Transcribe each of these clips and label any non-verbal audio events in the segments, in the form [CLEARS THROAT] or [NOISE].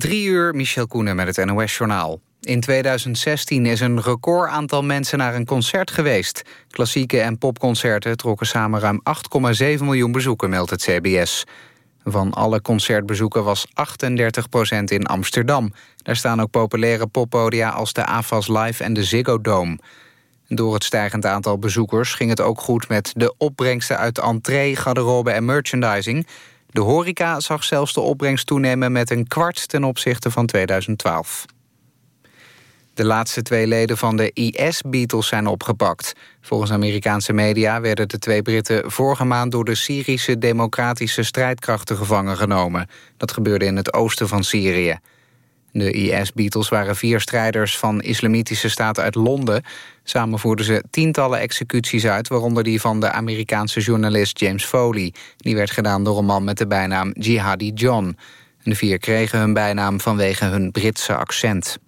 Drie uur, Michel Koenen met het NOS-journaal. In 2016 is een record aantal mensen naar een concert geweest. Klassieke en popconcerten trokken samen ruim 8,7 miljoen bezoeken, meldt het CBS. Van alle concertbezoeken was 38% in Amsterdam. Daar staan ook populaire poppodia als de AFAS Live en de Ziggo Dome. Door het stijgend aantal bezoekers ging het ook goed met de opbrengsten uit entree, garderobe en merchandising. De horeca zag zelfs de opbrengst toenemen met een kwart ten opzichte van 2012. De laatste twee leden van de IS-Beatles zijn opgepakt. Volgens Amerikaanse media werden de twee Britten vorige maand... door de Syrische democratische strijdkrachten gevangen genomen. Dat gebeurde in het oosten van Syrië. De IS-Beatles waren vier strijders van islamitische staten uit Londen. Samen voerden ze tientallen executies uit... waaronder die van de Amerikaanse journalist James Foley. Die werd gedaan door een man met de bijnaam Jihadi John. De vier kregen hun bijnaam vanwege hun Britse accent.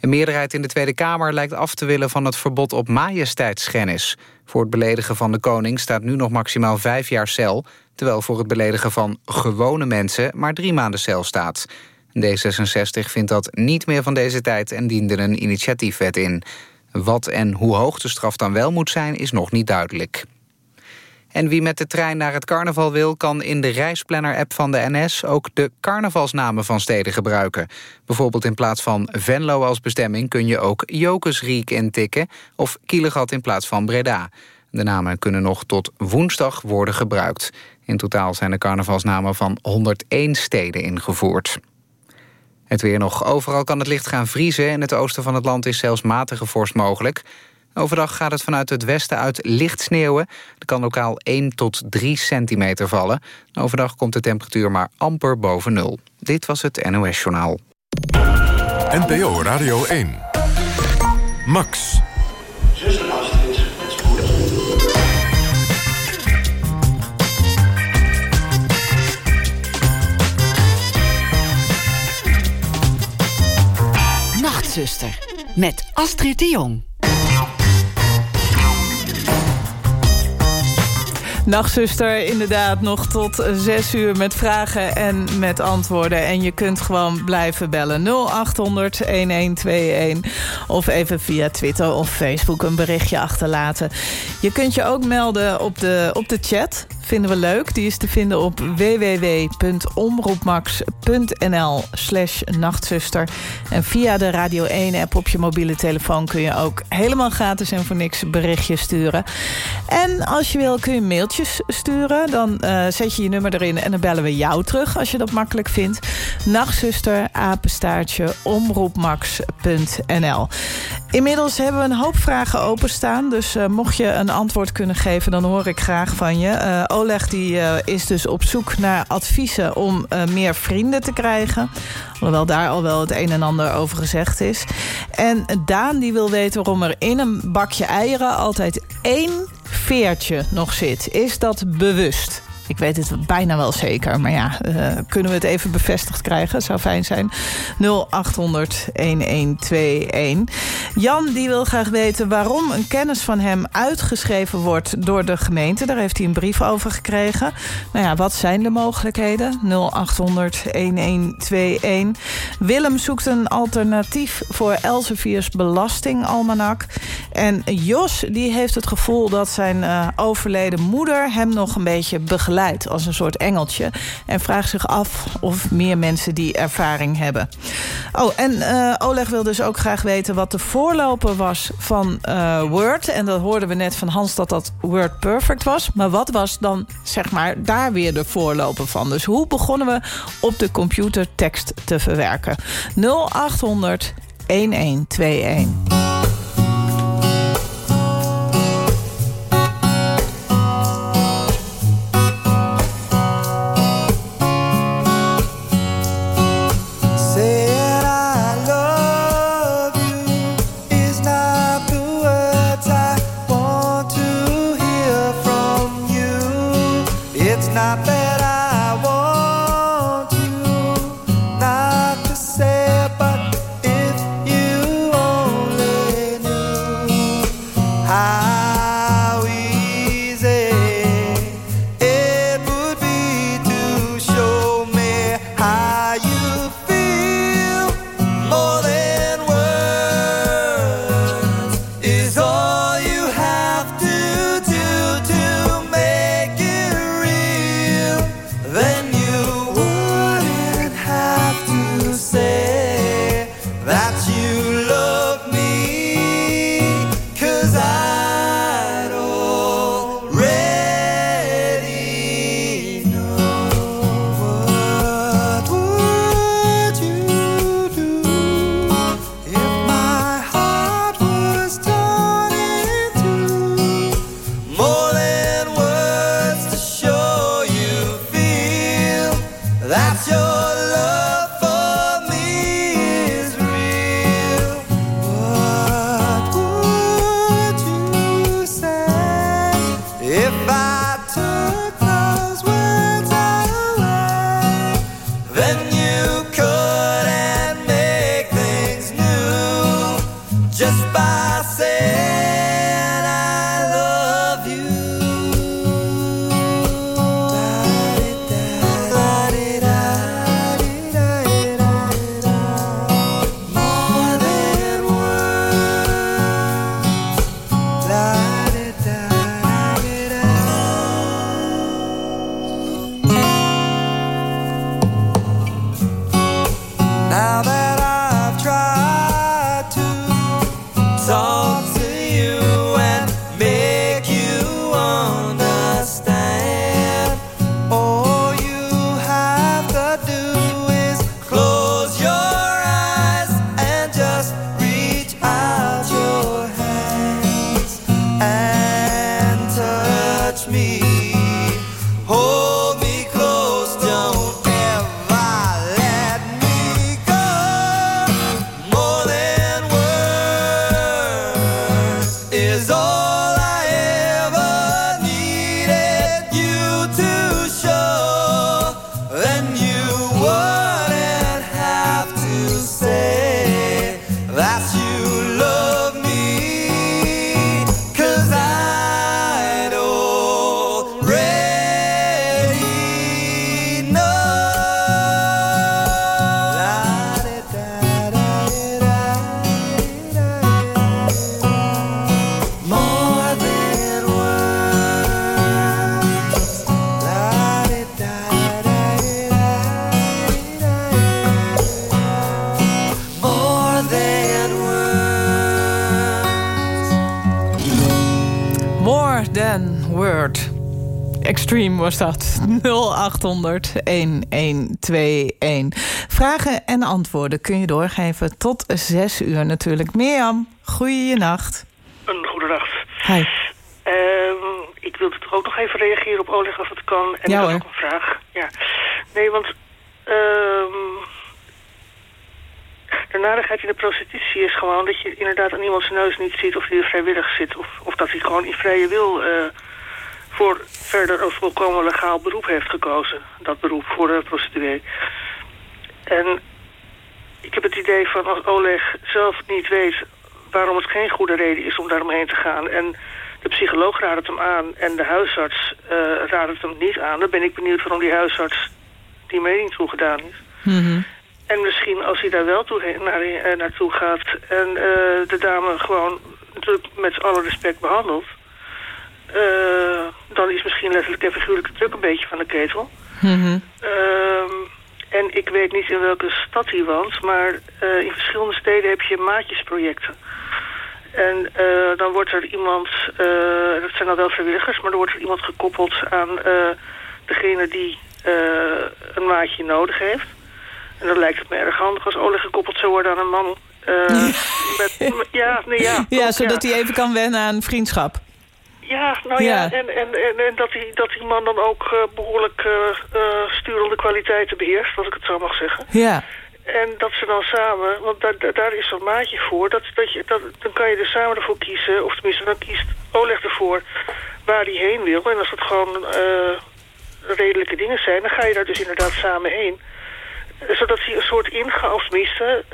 Een meerderheid in de Tweede Kamer lijkt af te willen van het verbod op majesteitsschennis. Voor het beledigen van de koning staat nu nog maximaal vijf jaar cel... terwijl voor het beledigen van gewone mensen maar drie maanden cel staat. D66 vindt dat niet meer van deze tijd en diende een initiatiefwet in. Wat en hoe hoog de straf dan wel moet zijn, is nog niet duidelijk. En wie met de trein naar het carnaval wil... kan in de reisplanner-app van de NS ook de carnavalsnamen van steden gebruiken. Bijvoorbeeld in plaats van Venlo als bestemming... kun je ook Jokersriek intikken of Kielegat in plaats van Breda. De namen kunnen nog tot woensdag worden gebruikt. In totaal zijn de carnavalsnamen van 101 steden ingevoerd. Het weer nog. Overal kan het licht gaan vriezen. In het oosten van het land is zelfs matige vorst mogelijk. Overdag gaat het vanuit het westen uit licht sneeuwen. Er kan lokaal 1 tot 3 centimeter vallen. Overdag komt de temperatuur maar amper boven nul. Dit was het NOS Journaal. NPO Radio 1. Max. Nachtzuster. Met Astrid de Jong. Nachtzuster, inderdaad, nog tot zes uur met vragen en met antwoorden. En je kunt gewoon blijven bellen. 0800-1121 of even via Twitter of Facebook een berichtje achterlaten. Je kunt je ook melden op de, op de chat vinden we leuk. Die is te vinden op www.omroepmax.nl slash nachtzuster. En via de Radio 1-app op je mobiele telefoon... kun je ook helemaal gratis en voor niks berichtjes sturen. En als je wil kun je mailtjes sturen. Dan uh, zet je je nummer erin en dan bellen we jou terug... als je dat makkelijk vindt. Nachtzuster, apenstaartje, omroepmax.nl. Inmiddels hebben we een hoop vragen openstaan. Dus uh, mocht je een antwoord kunnen geven, dan hoor ik graag van je. Uh, Oleg die, uh, is dus op zoek naar adviezen om meer vrienden te krijgen. Hoewel daar al wel het een en ander over gezegd is. En Daan die wil weten waarom er in een bakje eieren... altijd één veertje nog zit. Is dat bewust? Ik weet het bijna wel zeker. Maar ja, uh, kunnen we het even bevestigd krijgen? Zou fijn zijn. 0800-1121. Jan die wil graag weten waarom een kennis van hem uitgeschreven wordt door de gemeente. Daar heeft hij een brief over gekregen. Nou ja, wat zijn de mogelijkheden? 0800-1121. Willem zoekt een alternatief voor Elsevier's belastingalmanak. En Jos die heeft het gevoel dat zijn uh, overleden moeder hem nog een beetje begeleidt als een soort engeltje. En vraagt zich af of meer mensen die ervaring hebben. Oh, en uh, Oleg wil dus ook graag weten wat de voorloper was van uh, Word. En dat hoorden we net van Hans dat dat Word Perfect was. Maar wat was dan, zeg maar, daar weer de voorloper van? Dus hoe begonnen we op de computer tekst te verwerken? 0800 1121. Extreme was dat. 0800 1121. Vragen en antwoorden kun je doorgeven tot 6 uur natuurlijk. Mirjam, goeienacht. Een goede nacht. Hi. Um, ik wilde toch ook nog even reageren op Oleg als het kan. En ja, ik ook een vraag. Ja. Nee, want... Um, de narigheid in de prostitutie is gewoon dat je inderdaad aan iemands neus niet ziet of hij er vrijwillig zit. Of, of dat hij gewoon in vrije wil... Uh, voor verder een volkomen legaal beroep heeft gekozen. Dat beroep voor de prostituee. En ik heb het idee van als Oleg zelf niet weet waarom het geen goede reden is om daaromheen te gaan. En de psycholoog raadt het hem aan en de huisarts uh, raadt het hem niet aan. Dan ben ik benieuwd waarom die huisarts die mening toegedaan is. Mm En misschien als hij daar wel toe, naar, uh, naartoe gaat en uh, de dame gewoon natuurlijk met alle respect behandelt uh, dan is misschien letterlijk en figuurlijk de druk een beetje van de ketel. Mm en ik weet niet in welke stad hij woont, maar uh, in verschillende steden heb je maatjesprojecten. En uh, dan wordt er iemand, dat zijn dan wel vrijwilligers, maar dan wordt er iemand gekoppeld aan degene die een maatje nodig heeft. En dan lijkt het me erg handig als Oleg gekoppeld zou worden aan een man. [LAUGHS] met, ja, nee, ja, ja, zodat hij even kan wennen aan vriendschap. Ja, nou ja, En, en, en, en, dat, die, dat die man dan ook uh, behoorlijk uh, sturende kwaliteiten beheerst, als ik het zo mag zeggen. Ja. En dat ze dan samen, want daar, daar is zo'n maatje voor, dat, dat je, dat, dan kan je er samen ervoor kiezen, of tenminste dan kiest Oleg ervoor waar hij heen wil. En als het gewoon redelijke dingen zijn, dan ga je daar dus inderdaad samen heen. Zodat hij een soort ingang, of tenminste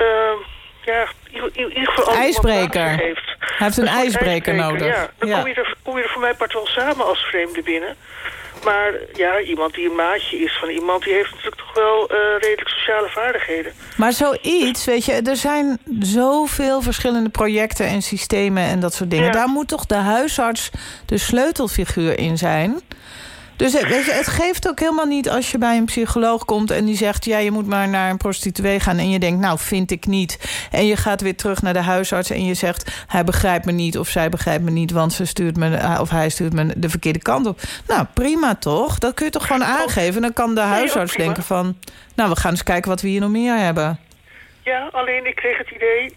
ja, in ieder geval... IJsbreker. Heeft. Hij heeft een, ijsbreker, nodig. Ja, dan Kom, je er, kom je er voor mij part wel samen als vreemde binnen. Maar ja, iemand die een maatje is van iemand... die heeft natuurlijk toch wel uh, redelijk sociale vaardigheden. Maar zoiets, weet je, er zijn zoveel verschillende projecten en systemen en dat soort dingen. Ja. Daar moet toch de huisarts de sleutelfiguur in zijn... Dus je, het geeft ook helemaal niet als je bij een psycholoog komt... en die zegt, ja, je moet maar naar een prostituee gaan... en je denkt, nou, vind ik niet. En je gaat weer terug naar de huisarts en je zegt... hij begrijpt me niet of zij begrijpt me niet... want ze stuurt me, of hij stuurt me de verkeerde kant op. Nou, prima toch? Dat kun je toch gewoon aangeven? Dan kan de huisarts denken van... nou, we gaan eens kijken wat we hier nog meer hebben. Ja, alleen ik kreeg het idee...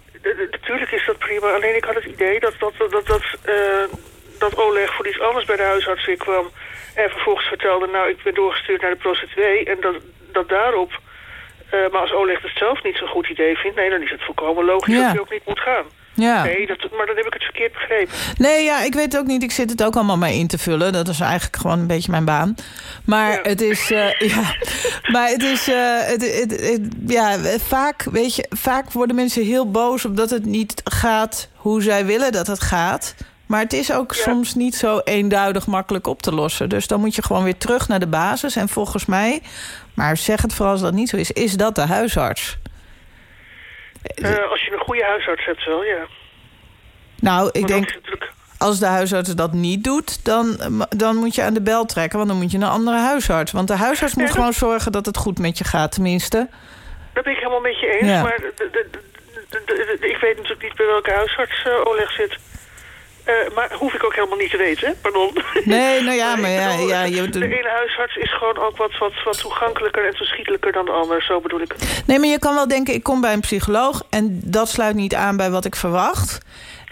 Natuurlijk is dat prima, alleen ik had het idee dat, dat, dat, dat, uh, dat Oleg voor iets anders bij de huisarts weer kwam... En vervolgens vertelde, nou, ik ben doorgestuurd naar de prostituee. En dat, dat daarop... Uh, maar als Oleg het zelf niet zo'n goed idee vindt... nee, dan is het volkomen logisch ja. dat hij ook niet moet gaan. Ja. Nee, dat, maar dan heb ik het verkeerd begrepen. Nee, ja, ik weet het ook niet. Ik zit het ook allemaal mee in te vullen. Dat is eigenlijk gewoon een beetje mijn baan. Maar Ja. het is... eh, [LAUGHS] ja, maar het is... eh, het, het, het- ja, vaak, weet je, vaak worden mensen heel boos... omdat het niet gaat hoe zij willen dat het gaat. Maar het is ook Ja. soms niet zo eenduidig makkelijk op te lossen. Dus dan moet je gewoon weer terug naar de basis. En volgens mij, maar zeg het vooral als dat niet zo is... is dat de huisarts. Eh, als je een goede huisarts hebt wel, ja. Nou, ik Maar denk... als de huisarts dat niet doet, dan, dan moet je aan de bel trekken. Want dan moet je een andere huisarts. Want de huisarts moet Ja, gewoon zorgen dat het goed met je gaat, tenminste. Dat ben ik helemaal met je eens, Ja. maar ik weet natuurlijk niet bij welke huisarts eh, Oleg zit. Eh, maar hoef ik ook helemaal niet te weten, hè? pardon. Nee, nou ja, [LAUGHS] maar ja, ja, je, De ene huisarts is gewoon ook wat, wat, wat toegankelijker en toeschietelijker dan de ander, zo bedoel ik het. Nee, maar je kan wel denken, ik kom bij een psycholoog... en dat sluit niet aan bij wat ik verwacht.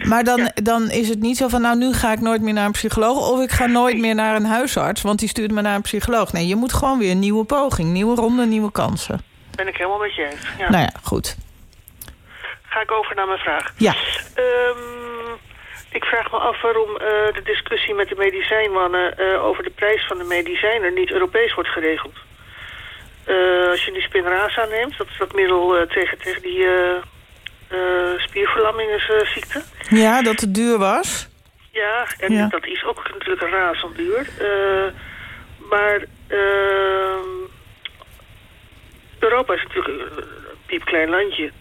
Maar dan, Ja. dan is het niet zo van, nou, nu ga ik nooit meer naar een psycholoog... of ik ga nooit meer naar een huisarts, want die stuurt me naar een psycholoog. Nee, je moet gewoon weer een nieuwe poging, nieuwe ronde, nieuwe kansen. Ben ik helemaal met je eens. Ja. Nou ja, goed. Ga ik over naar mijn vraag. Ja, Ehm, ik vraag me af waarom eh, de discussie met de medicijnmannen eh, over de prijs van de medicijnen niet Europees wordt geregeld. Eh, als je die Spinraza neemt, dat is dat middel tegen, tegen die spierverlammingsziekte. ja dat het duur was. Ja, en Ja. dat is ook natuurlijk razend duur. Maar ehm, Europa is natuurlijk een piepklein landje.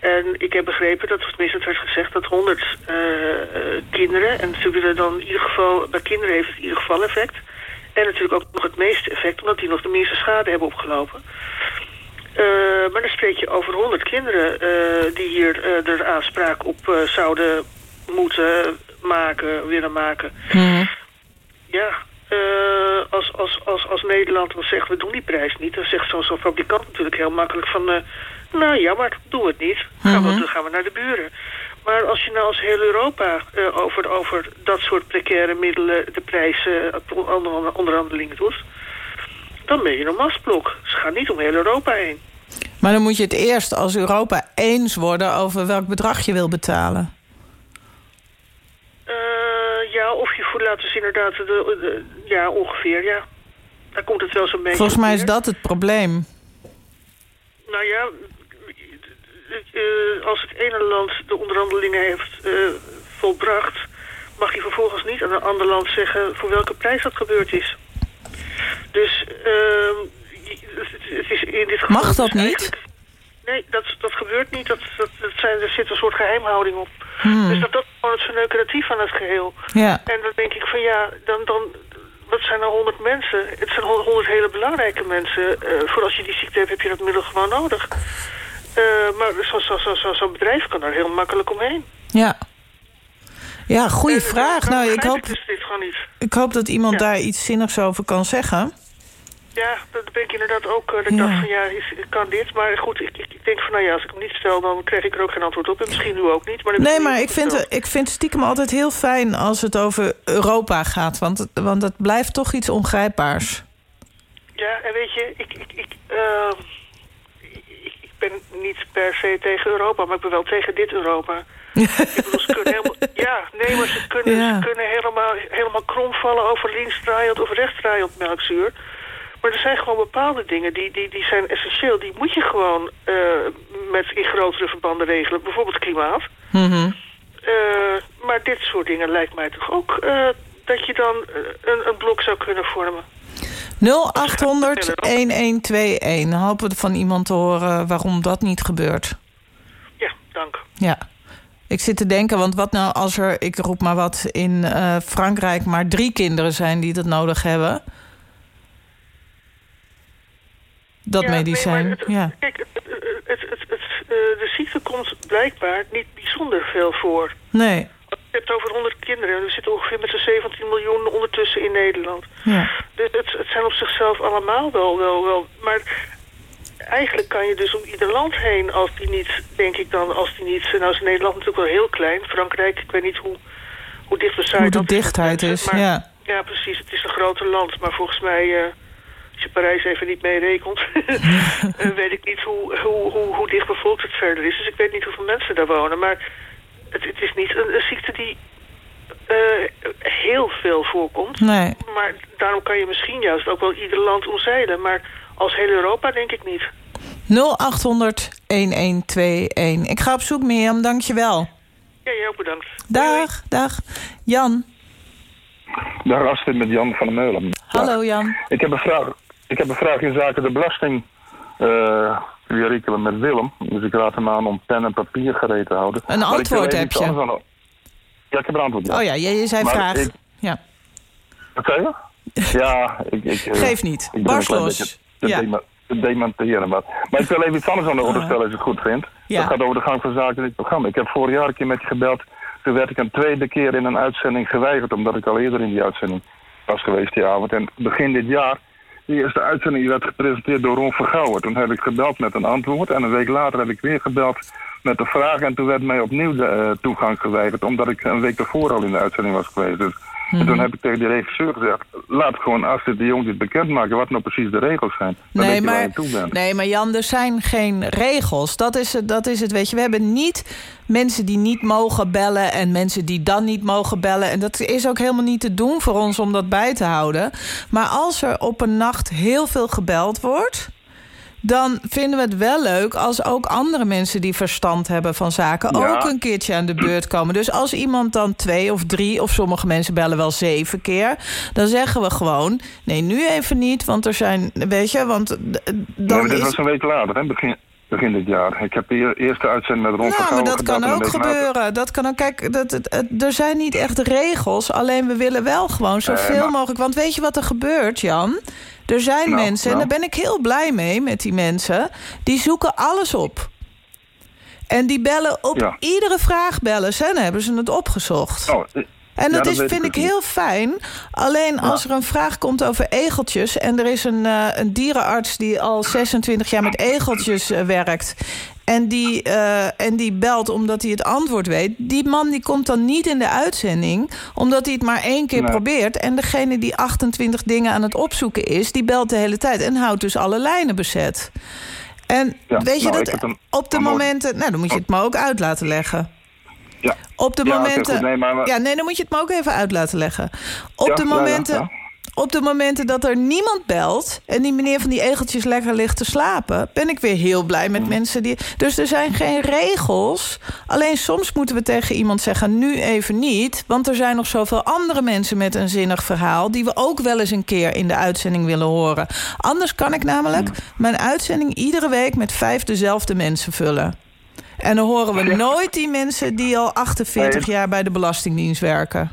En ik heb begrepen dat, tenminste het werd gezegd, dat 100 eh, eh, kinderen... en natuurlijk er dan in ieder geval, bij kinderen heeft het in ieder geval effect... en natuurlijk ook nog het meeste effect, omdat die nog de meeste schade hebben opgelopen... Eh, maar dan spreek je over 100 kinderen die hier eh, er aanspraak op zouden moeten maken, willen maken. Ja, eh, als, als, als, als Nederland dan zegt we doen die prijs niet, dan zegt zo'n fabrikant natuurlijk heel makkelijk van, nou ja, maar doen we het niet. Gaan we, dan gaan we naar de buren. Maar als je nou als heel Europa eh, over, over dat soort precaire middelen de prijzen uh, onder, onderhandelingen doet, dan ben je een mastblok. Ze gaan niet om heel Europa heen. Maar dan moet je het eerst als Europa eens worden over welk bedrag je wil betalen. Eh, ja, of je laten zien inderdaad, de, de- ja, ongeveer, ja. Daar komt het wel zo'n beetje Volgens mij is dat het probleem. Nou ja, eh, als het ene land de onderhandelingen heeft eh, volbracht... mag je vervolgens niet aan een ander land zeggen voor welke prijs dat gebeurd is. Dus ehm, het, is in dit geval... Mag dat dus niet? Nee, dat, dat gebeurt niet. Dat, dat, dat zijn, er zit een soort geheimhouding op. Hmm. Dus dat, dat is gewoon het verneukeratief van het geheel. Ja. En dan denk ik van ja, dan, dan, wat zijn er honderd mensen? Het zijn honderd hele belangrijke mensen. Eh, voor als je die ziekte hebt, heb je dat middel gewoon nodig. Eh, maar zo'n zo, zo, zo, zo'n bedrijf kan daar heel makkelijk omheen. Ja. Ja, goede vraag. dan Nou, ik hoop, dus niet. ik hoop dat iemand Ja. daar iets zinnigs over kan zeggen. Ja, dat ben ik inderdaad ook. eh, dat ik Ja. dacht van ja, is, kan dit? Maar goed, ik, ik denk van nou ja, als ik hem niet stel, dan krijg ik er ook geen antwoord op. En misschien nu ook niet. Maar Nee, ik maar ik vind, ik vind stiekem altijd heel fijn als het over Europa gaat. Want want het blijft toch iets ongrijpbaars. Ja, en weet je, ik, ik, ik, eh, ik, ik ben niet per se tegen Europa, maar ik ben wel tegen dit Europa. [LAUGHS] ik bedoel, ze kunnen helemaal, ja, nee, maar ze kunnen, Ja. ze kunnen helemaal, helemaal kromvallen over linksdraaiend of rechtsdraaiend melkzuur. Maar er zijn gewoon bepaalde dingen die, die, die zijn essentieel. Die moet je gewoon eh, met in grotere verbanden regelen. Bijvoorbeeld klimaat. Mhm. Eh, maar dit soort dingen lijkt mij toch ook eh, dat je dan een, een blok zou kunnen vormen. 0800 1121. Hopen we van iemand te horen waarom dat niet gebeurt. Ja, dank. Ja. Ik zit te denken, want wat nou als er, ik roep maar wat, in eh, Frankrijk maar drie kinderen zijn die dat nodig hebben? Dat Ja, medicijn, het- ja. Kijk, het, het, de ziekte komt blijkbaar niet bijzonder veel voor. Nee, Je hebt over 100 kinderen. We zitten ongeveer met z'n 17 miljoen ondertussen in Nederland. ja. Dus het, het zijn op zichzelf allemaal wel, wel, wel. Maar eigenlijk kan je dus om ieder land heen als die niet, denk ik dan, als die niet... Nou is Nederland natuurlijk wel heel klein. Frankrijk, ik weet niet hoe, hoe dicht we zijn. Hoe de dichtheid is, maar- ja. Ja, precies. Het is een groter land. Maar volgens mij, eh, als je Parijs even niet meerekent... [LAUGHS] [LAUGHS] eh, weet ik niet hoe, hoe, hoe, hoe dicht bevolkt het verder is. Dus ik weet niet hoeveel mensen daar wonen. Maar het, het is niet een, een ziekte die eh, heel veel voorkomt. Nee. Maar daarom kan je misschien juist ook wel ieder land omzeilen. Maar als heel Europa denk ik niet. 0800 1121. Ik ga op zoek, Mirjam. Dank je wel. Ja, jij ook bedankt. Doei, Dag, dag. Jan. Dag Astrid met Jan van der Meulen. Hallo, Jan. Ik heb een vraag, ik heb een vraag in zaken de belasting. Uh, met Willem. Dus ik raad hem aan om pen en papier gereed te houden. Een Maar antwoord heb je. Ja, ik heb een antwoord. Ja. Oh ja, je, zei Maar vraag. ik- Ja. Wat zei je? [LAUGHS] Ja, ik... ik eh, Geef niet. Ik Barst los. te, Ja. te demonteren. Maar, maar ik wil even iets anders aan de orde stellen als je het goed vindt. Ja. Dat gaat over de gang van zaken in dit programma. Ik heb vorig jaar een keer met je gebeld. Toen werd ik een tweede keer in een uitzending geweigerd... omdat ik al eerder in die uitzending was geweest die avond. En begin dit jaar, die eerste uitzending werd gepresenteerd door Ron Vergouwen. Toen heb ik gebeld met een antwoord. En een week later heb ik weer gebeld met de vraag. En toen werd mij opnieuw de eh, toegang geweigerd... omdat ik een week daarvoor al in de uitzending was geweest. Dus Mhm. En toen heb ik tegen die regisseur gezegd... laat gewoon Astrid de Jong dit bekendmaken... wat nou precies de regels zijn. Dan Nee maar, nee, maar Jan, er zijn geen regels. Dat is, het, dat is het, weet je. We hebben niet mensen die niet mogen bellen... en mensen die dan niet mogen bellen. En dat is ook helemaal niet te doen voor ons om dat bij te houden. Maar als er op een nacht heel veel gebeld wordt... dan vinden we het wel leuk als ook andere mensen die verstand hebben van zaken... Ja. ook een keertje aan de beurt komen. Dus als iemand dan twee of drie, of sommige mensen bellen wel zeven keer... dan zeggen we gewoon, nee, nu even niet, want er zijn, weet je... want dan maar dit is... was een week later, hè? Begin, begin dit jaar. Ik heb de eer- eerste uitzending met Ron Nou, maar dat kan ook later- gebeuren. Dat kan ook. Kijk, dat, er zijn niet echt regels. Alleen we willen wel gewoon zoveel Eh, maar- mogelijk. Want weet je wat er gebeurt, Jan? Er zijn Nou, mensen, en nou. daar ben ik heel blij mee met die mensen. Die zoeken alles op. En die bellen op Ja. iedere vraag bellen ze. En hebben ze het opgezocht. Oh, eh, En ja, dat is, vind ik heel fijn. Alleen als er een vraag komt over egeltjes... en er is een, eh, een dierenarts die al 26 jaar met egeltjes eh, werkt... En die, eh, en die belt omdat hij het antwoord weet. Die man die komt dan niet in de uitzending... omdat hij het maar één keer Nee. probeert. En degene die 28 dingen aan het opzoeken is... die belt de hele tijd en houdt dus alle lijnen bezet. En Ja, weet je nou, dat op de momenten... Nou, dan moet je het me ook uit laten leggen. Ja. Op de Ja, momenten. goed, nee, maar- Ja, nee, dan moet je het me ook even uit laten leggen. Op Ja, de momenten. Op de momenten dat er niemand belt en die meneer van die egeltjes lekker ligt te slapen, ben ik weer heel blij Mhm. met mensen die. Dus er zijn geen regels. Alleen soms moeten we tegen iemand zeggen: nu even niet. Want er zijn nog zoveel andere mensen met een zinnig verhaal. die we ook wel eens een keer in de uitzending willen horen. Anders kan ik namelijk Mhm. mijn uitzending iedere week met vijf dezelfde mensen vullen. En dan horen we nooit die mensen die al 48 Nee. jaar bij de Belastingdienst werken.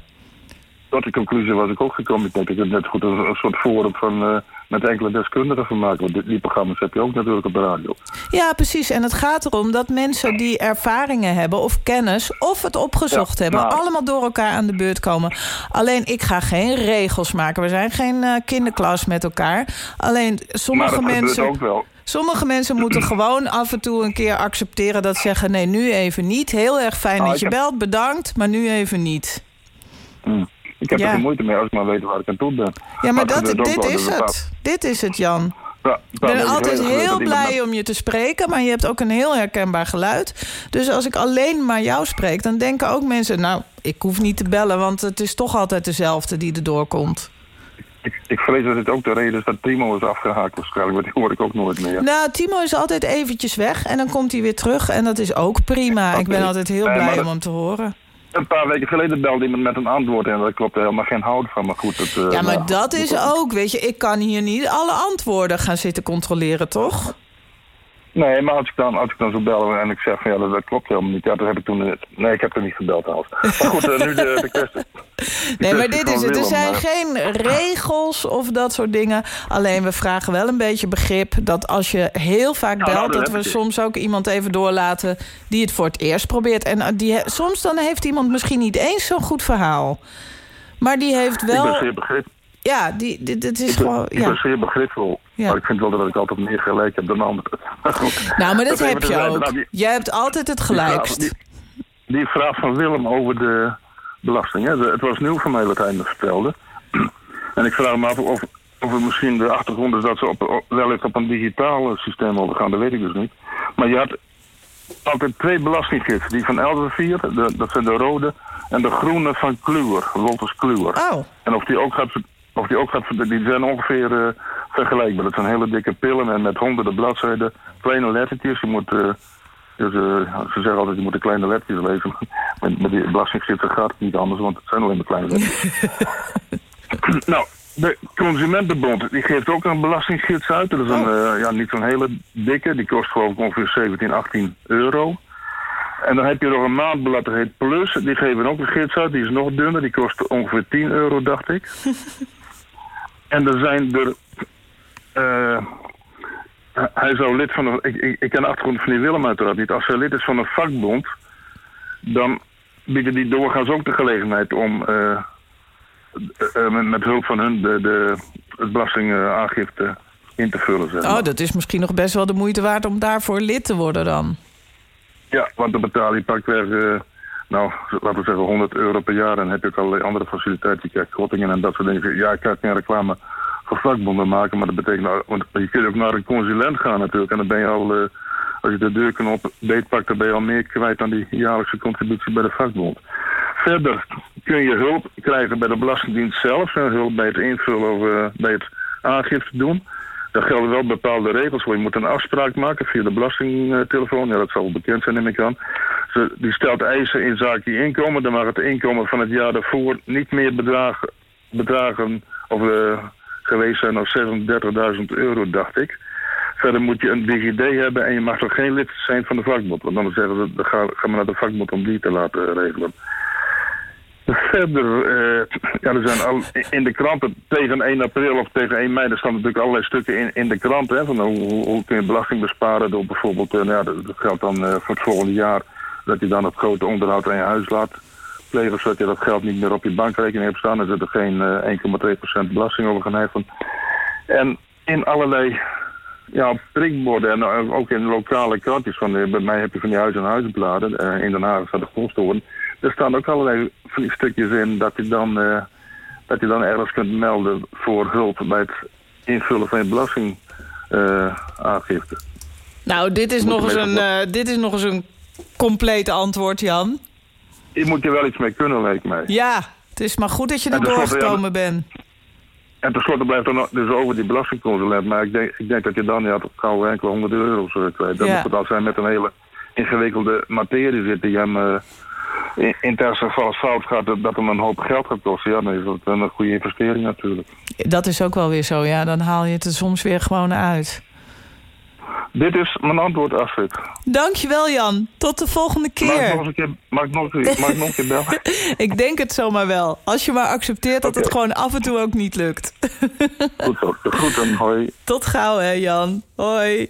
Tot die conclusie was ik ook gekomen. Ik denk dat ik het net goed een, een soort forum van, eh, met enkele deskundigen van maken. Want die, die programma's heb je ook natuurlijk op de radio. Ja, precies. En het gaat erom dat mensen die ervaringen hebben of kennis... of het opgezocht Ja, hebben, maar- allemaal door elkaar aan de beurt komen. Alleen, ik ga geen regels maken. We zijn geen eh, kinderklas met elkaar. Alleen, Maar sommige dat mensen... ook wel. Sommige mensen moeten [CLEARS THROAT] gewoon af en toe een keer accepteren... dat zeggen, nee, nu even niet. Heel erg fijn Ah, dat je heb- belt, bedankt, maar nu even niet. Hm. Ik heb Ja. er geen moeite mee als ik maar weet waar ik aan toe ben. Ja, maar het dat, dit is dus het. Dit is het, Jan. Ik ben altijd heel blij om je te spreken, maar je hebt ook een heel herkenbaar geluid. Dus als ik alleen maar jou spreek, dan denken ook mensen... nou, ik hoef niet te bellen, want het is toch altijd dezelfde die er doorkomt. Ik, ik vrees dat dit ook de reden is dat Timo is afgehaakt waarschijnlijk. Want die hoor ik ook nooit meer. Nou, Timo is altijd eventjes weg en dan komt hij weer terug. En dat is ook prima. Ik ben altijd heel maar blij om hem te horen. Een paar weken geleden belde iemand met een antwoord en daar klopt helemaal geen hout van. Maar goed, dat, eh, Ja, maar nou, dat is ook, weet je... ik kan hier niet alle antwoorden gaan zitten controleren, toch? Nee, maar als ik dan, als ik dan zo bel en ik zeg van ja, dat, dat klopt helemaal niet. Ja, dat heb ik toen... eh, Nee, ik heb er niet gebeld trouwens. Maar goed, eh, nu de, de [LAUGHS] kwestie. Nee, maar dit is het. Er zijn maar- geen regels of dat soort dingen. Alleen we vragen wel een beetje begrip dat als je heel vaak nou, belt... dat we soms ook iemand even doorlaten die het voor het eerst probeert. En eh, die, soms dan heeft iemand misschien niet eens zo'n goed verhaal. Maar die heeft Ik ben wel... zeer begrip. Ja, die, dit, dit is Ik ben, gewoon... ik ben Ja. zeer begripvol. Ja. Maar ik vind wel dat ik altijd meer gelijk heb dan anderen. [LAUGHS] Nou, maar dat heb je ook. Nou, die- Jij hebt altijd het die vraag- gelijkst. Die, die vraag van Willem over de belasting. Hè? De- het was nieuw voor mij wat hij me vertelde. [CLEARS THROAT] en ik vraag me af of, of het misschien de achtergrond is dat ze op, op, wellicht op een digitaal systeem overgaan. Dat weet ik dus niet. Maar je had altijd twee belastinggidsen. Die van Elsevier, de, dat zijn de rode, en de groene van Kluwer, Wolters Kluwer. Oh, En of die ook gaat, of die ook gaat, die zijn ongeveer eh, vergelijkbaar. Dat zijn hele dikke pillen en met honderden bladzijden, kleine lettertjes. Je moet, eh, dus, eh, ze zeggen altijd, je moet de kleine lettertjes lezen. [LAUGHS] met, met die belastinggidsen gaat het niet anders, want het zijn alleen maar kleine lettertjes. [LAUGHS] nou, de Consumentenbond die geeft ook een belastinggids uit. Dat is een, eh, ja, niet zo'n hele dikke. Die kost geloof ik ongeveer 17, 18 euro. En dan heb je nog een maandblad, dat heet Plus. Die geven ook een gids uit. Die is nog dunner. Die kost ongeveer 10 euro, dacht ik. [LAUGHS] en er zijn er... eh, hij zou lid van een... Ik, ik, ik ken de achtergrond van die Willem uiteraard niet. Als hij lid is van een vakbond... dan bieden die doorgaans ook de gelegenheid om... eh, eh, met, met hulp van hun de, de het belastingaangifte in te vullen. Zeg maar. oh, dat is misschien nog best wel de moeite waard om daarvoor lid te worden dan. Ja, want dan betaal je pakweg, eh nou, laten we zeggen 100 euro per jaar. En heb je ook allerlei andere faciliteiten. Je krijgt kortingen en dat soort dingen. Ja, ik kan geen reclame vakbonden maken, maar dat betekent... Nou, want je kunt ook naar een consulent gaan natuurlijk. En dan ben je al, eh, als je de deurknop beetpakt, dan ben je al meer kwijt dan die jaarlijkse contributie bij de vakbond. Verder kun je hulp krijgen bij de Belastingdienst zelf. hè, Hulp bij het invullen of eh, bij het aangifte doen. Daar gelden wel bepaalde regels voor. Je moet een afspraak maken via de belastingtelefoon. Ja, dat zal wel bekend zijn, neem ik aan. Ze, die stelt eisen in zaken je inkomen. Dan mag het inkomen van het jaar daarvoor niet meer bedragen, bedragen of, eh, geweest zijn dan 36.000 euro, dacht ik. Verder moet je een DigiD hebben en je mag nog geen lid zijn van de vakbond. Want dan zeggen ze, dan ga, ga maar naar de vakbond om die te laten eh, regelen. Verder, eh, ja, er zijn al in de kranten tegen 1 april of tegen 1 mei, er staan natuurlijk allerlei stukken in, in de krant. Hè, van hoe, hoe- kun je belasting besparen door bijvoorbeeld, eh, nou ja, dat, geldt dan eh, voor het volgende jaar, dat je dan het grote onderhoud aan je huis laat zodat je dat geld niet meer op je bankrekening hebt staan. Dan zit er geen eh, 1,2% belasting over geneveld. En in allerlei ja, prikborden en eh, ook in lokale krantjes. Van, eh, bij mij heb je van die huis- en huizenbladen. eh, in Den Haag staat de grondstoren. Er staan ook allerlei stukjes in dat je dan, eh, dat je dan ergens kunt melden voor hulp bij het invullen van je belastingaangifte. Nou, dit is, nog eens een, eh, dit is nog eens een compleet antwoord, Jan. Je moet er wel iets mee kunnen, lijkt mij. Ja, het is maar goed dat je er ja, doorgekomen bent. En tenslotte blijft er nog dus over die belastingconsulent. Maar ik denk, ik denk dat je dan ja, gauw enkele honderd euro's kwijt. Dan Ja. moet het als hij met een hele ingewikkelde materie zit die hem in, van fout gaat, dat, dat hem een hoop geld gaat kosten. Ja, dan is dat een goede investering natuurlijk. Dat is ook wel weer zo, ja. Dan haal je het er soms weer gewoon uit. Dit is mijn antwoord, Astrid. Dankjewel, Jan. Tot de volgende Mag ik nog keer. een keer, mag ik nog, eens- mag ik nog een keer bellen? [LAUGHS] Ik denk het zomaar wel. Als je maar accepteert dat het gewoon af en toe ook niet lukt. Goed zo. De groeten, hoi. Tot gauw, hè, Jan. Hoi.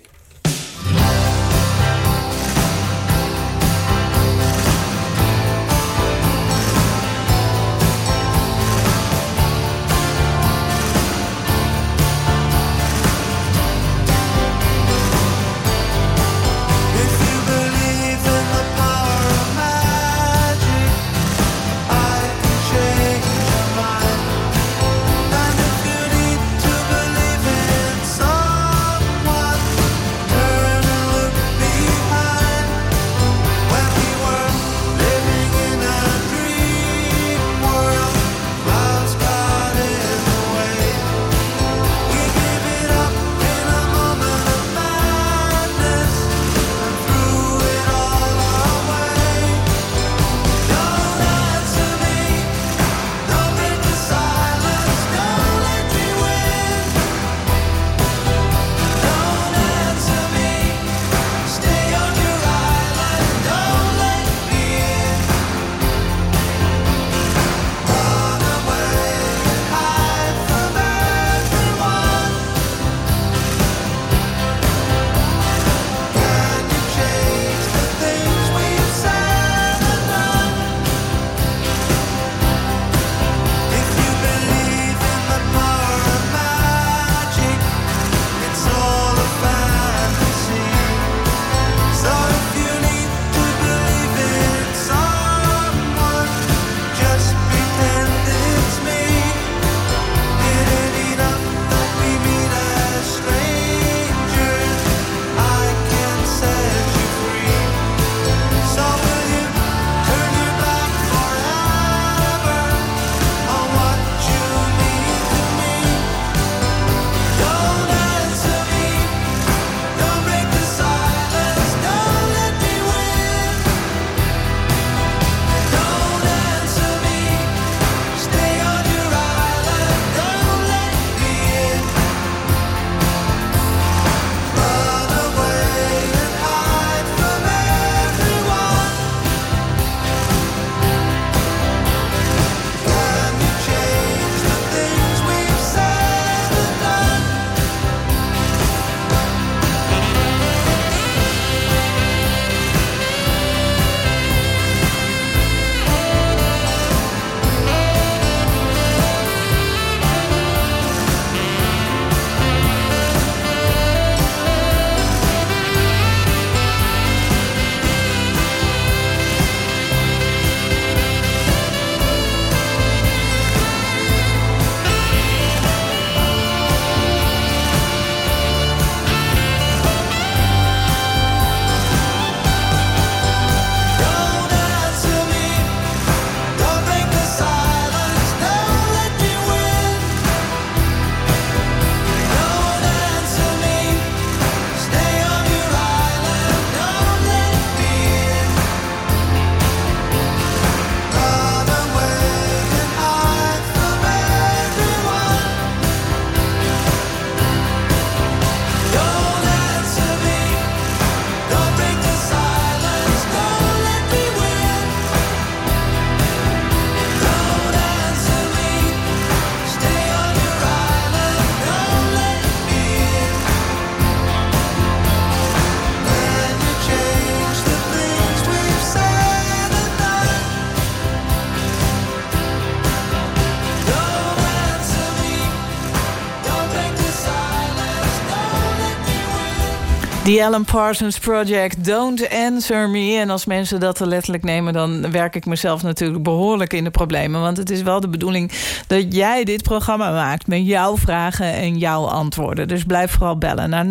The Alan Parsons Project, Don't Answer Me. En als mensen dat te letterlijk nemen... dan werk ik mezelf natuurlijk behoorlijk in de problemen. Want het is wel de bedoeling dat jij dit programma maakt... met jouw vragen en jouw antwoorden. Dus blijf vooral bellen naar 0800-1121.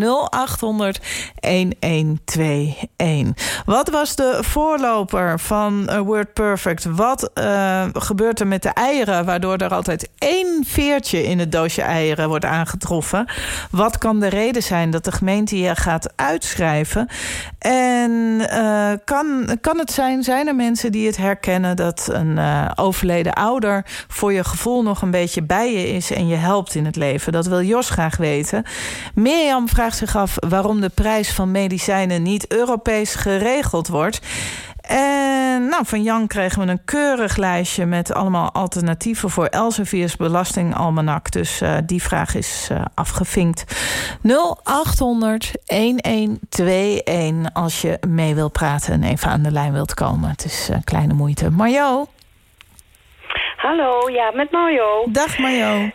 Wat was de voorloper van Word Perfect? Wat uh, gebeurt er met de eieren... waardoor er altijd één veertje in het doosje eieren wordt aangetroffen? Wat kan de reden zijn dat de gemeente hier gaat uitschrijven. En uh, kan, kan het zijn, zijn er mensen die het herkennen... dat een uh, overleden ouder voor je gevoel nog een beetje bij je is... en je helpt in het leven? Dat wil Jos graag weten. Mirjam vraagt zich af waarom de prijs van medicijnen... niet Europees geregeld wordt... En nou, van Jan kregen we een keurig lijstje met allemaal alternatieven voor Elsevier's belastingalmanak. Dus uh, die vraag is uh, afgevinkt. 0800 1121 als je mee wilt praten en even aan de lijn wilt komen. Het is uh, kleine moeite. Marjo? Hallo, ja, met Marjo. Dag Marjo.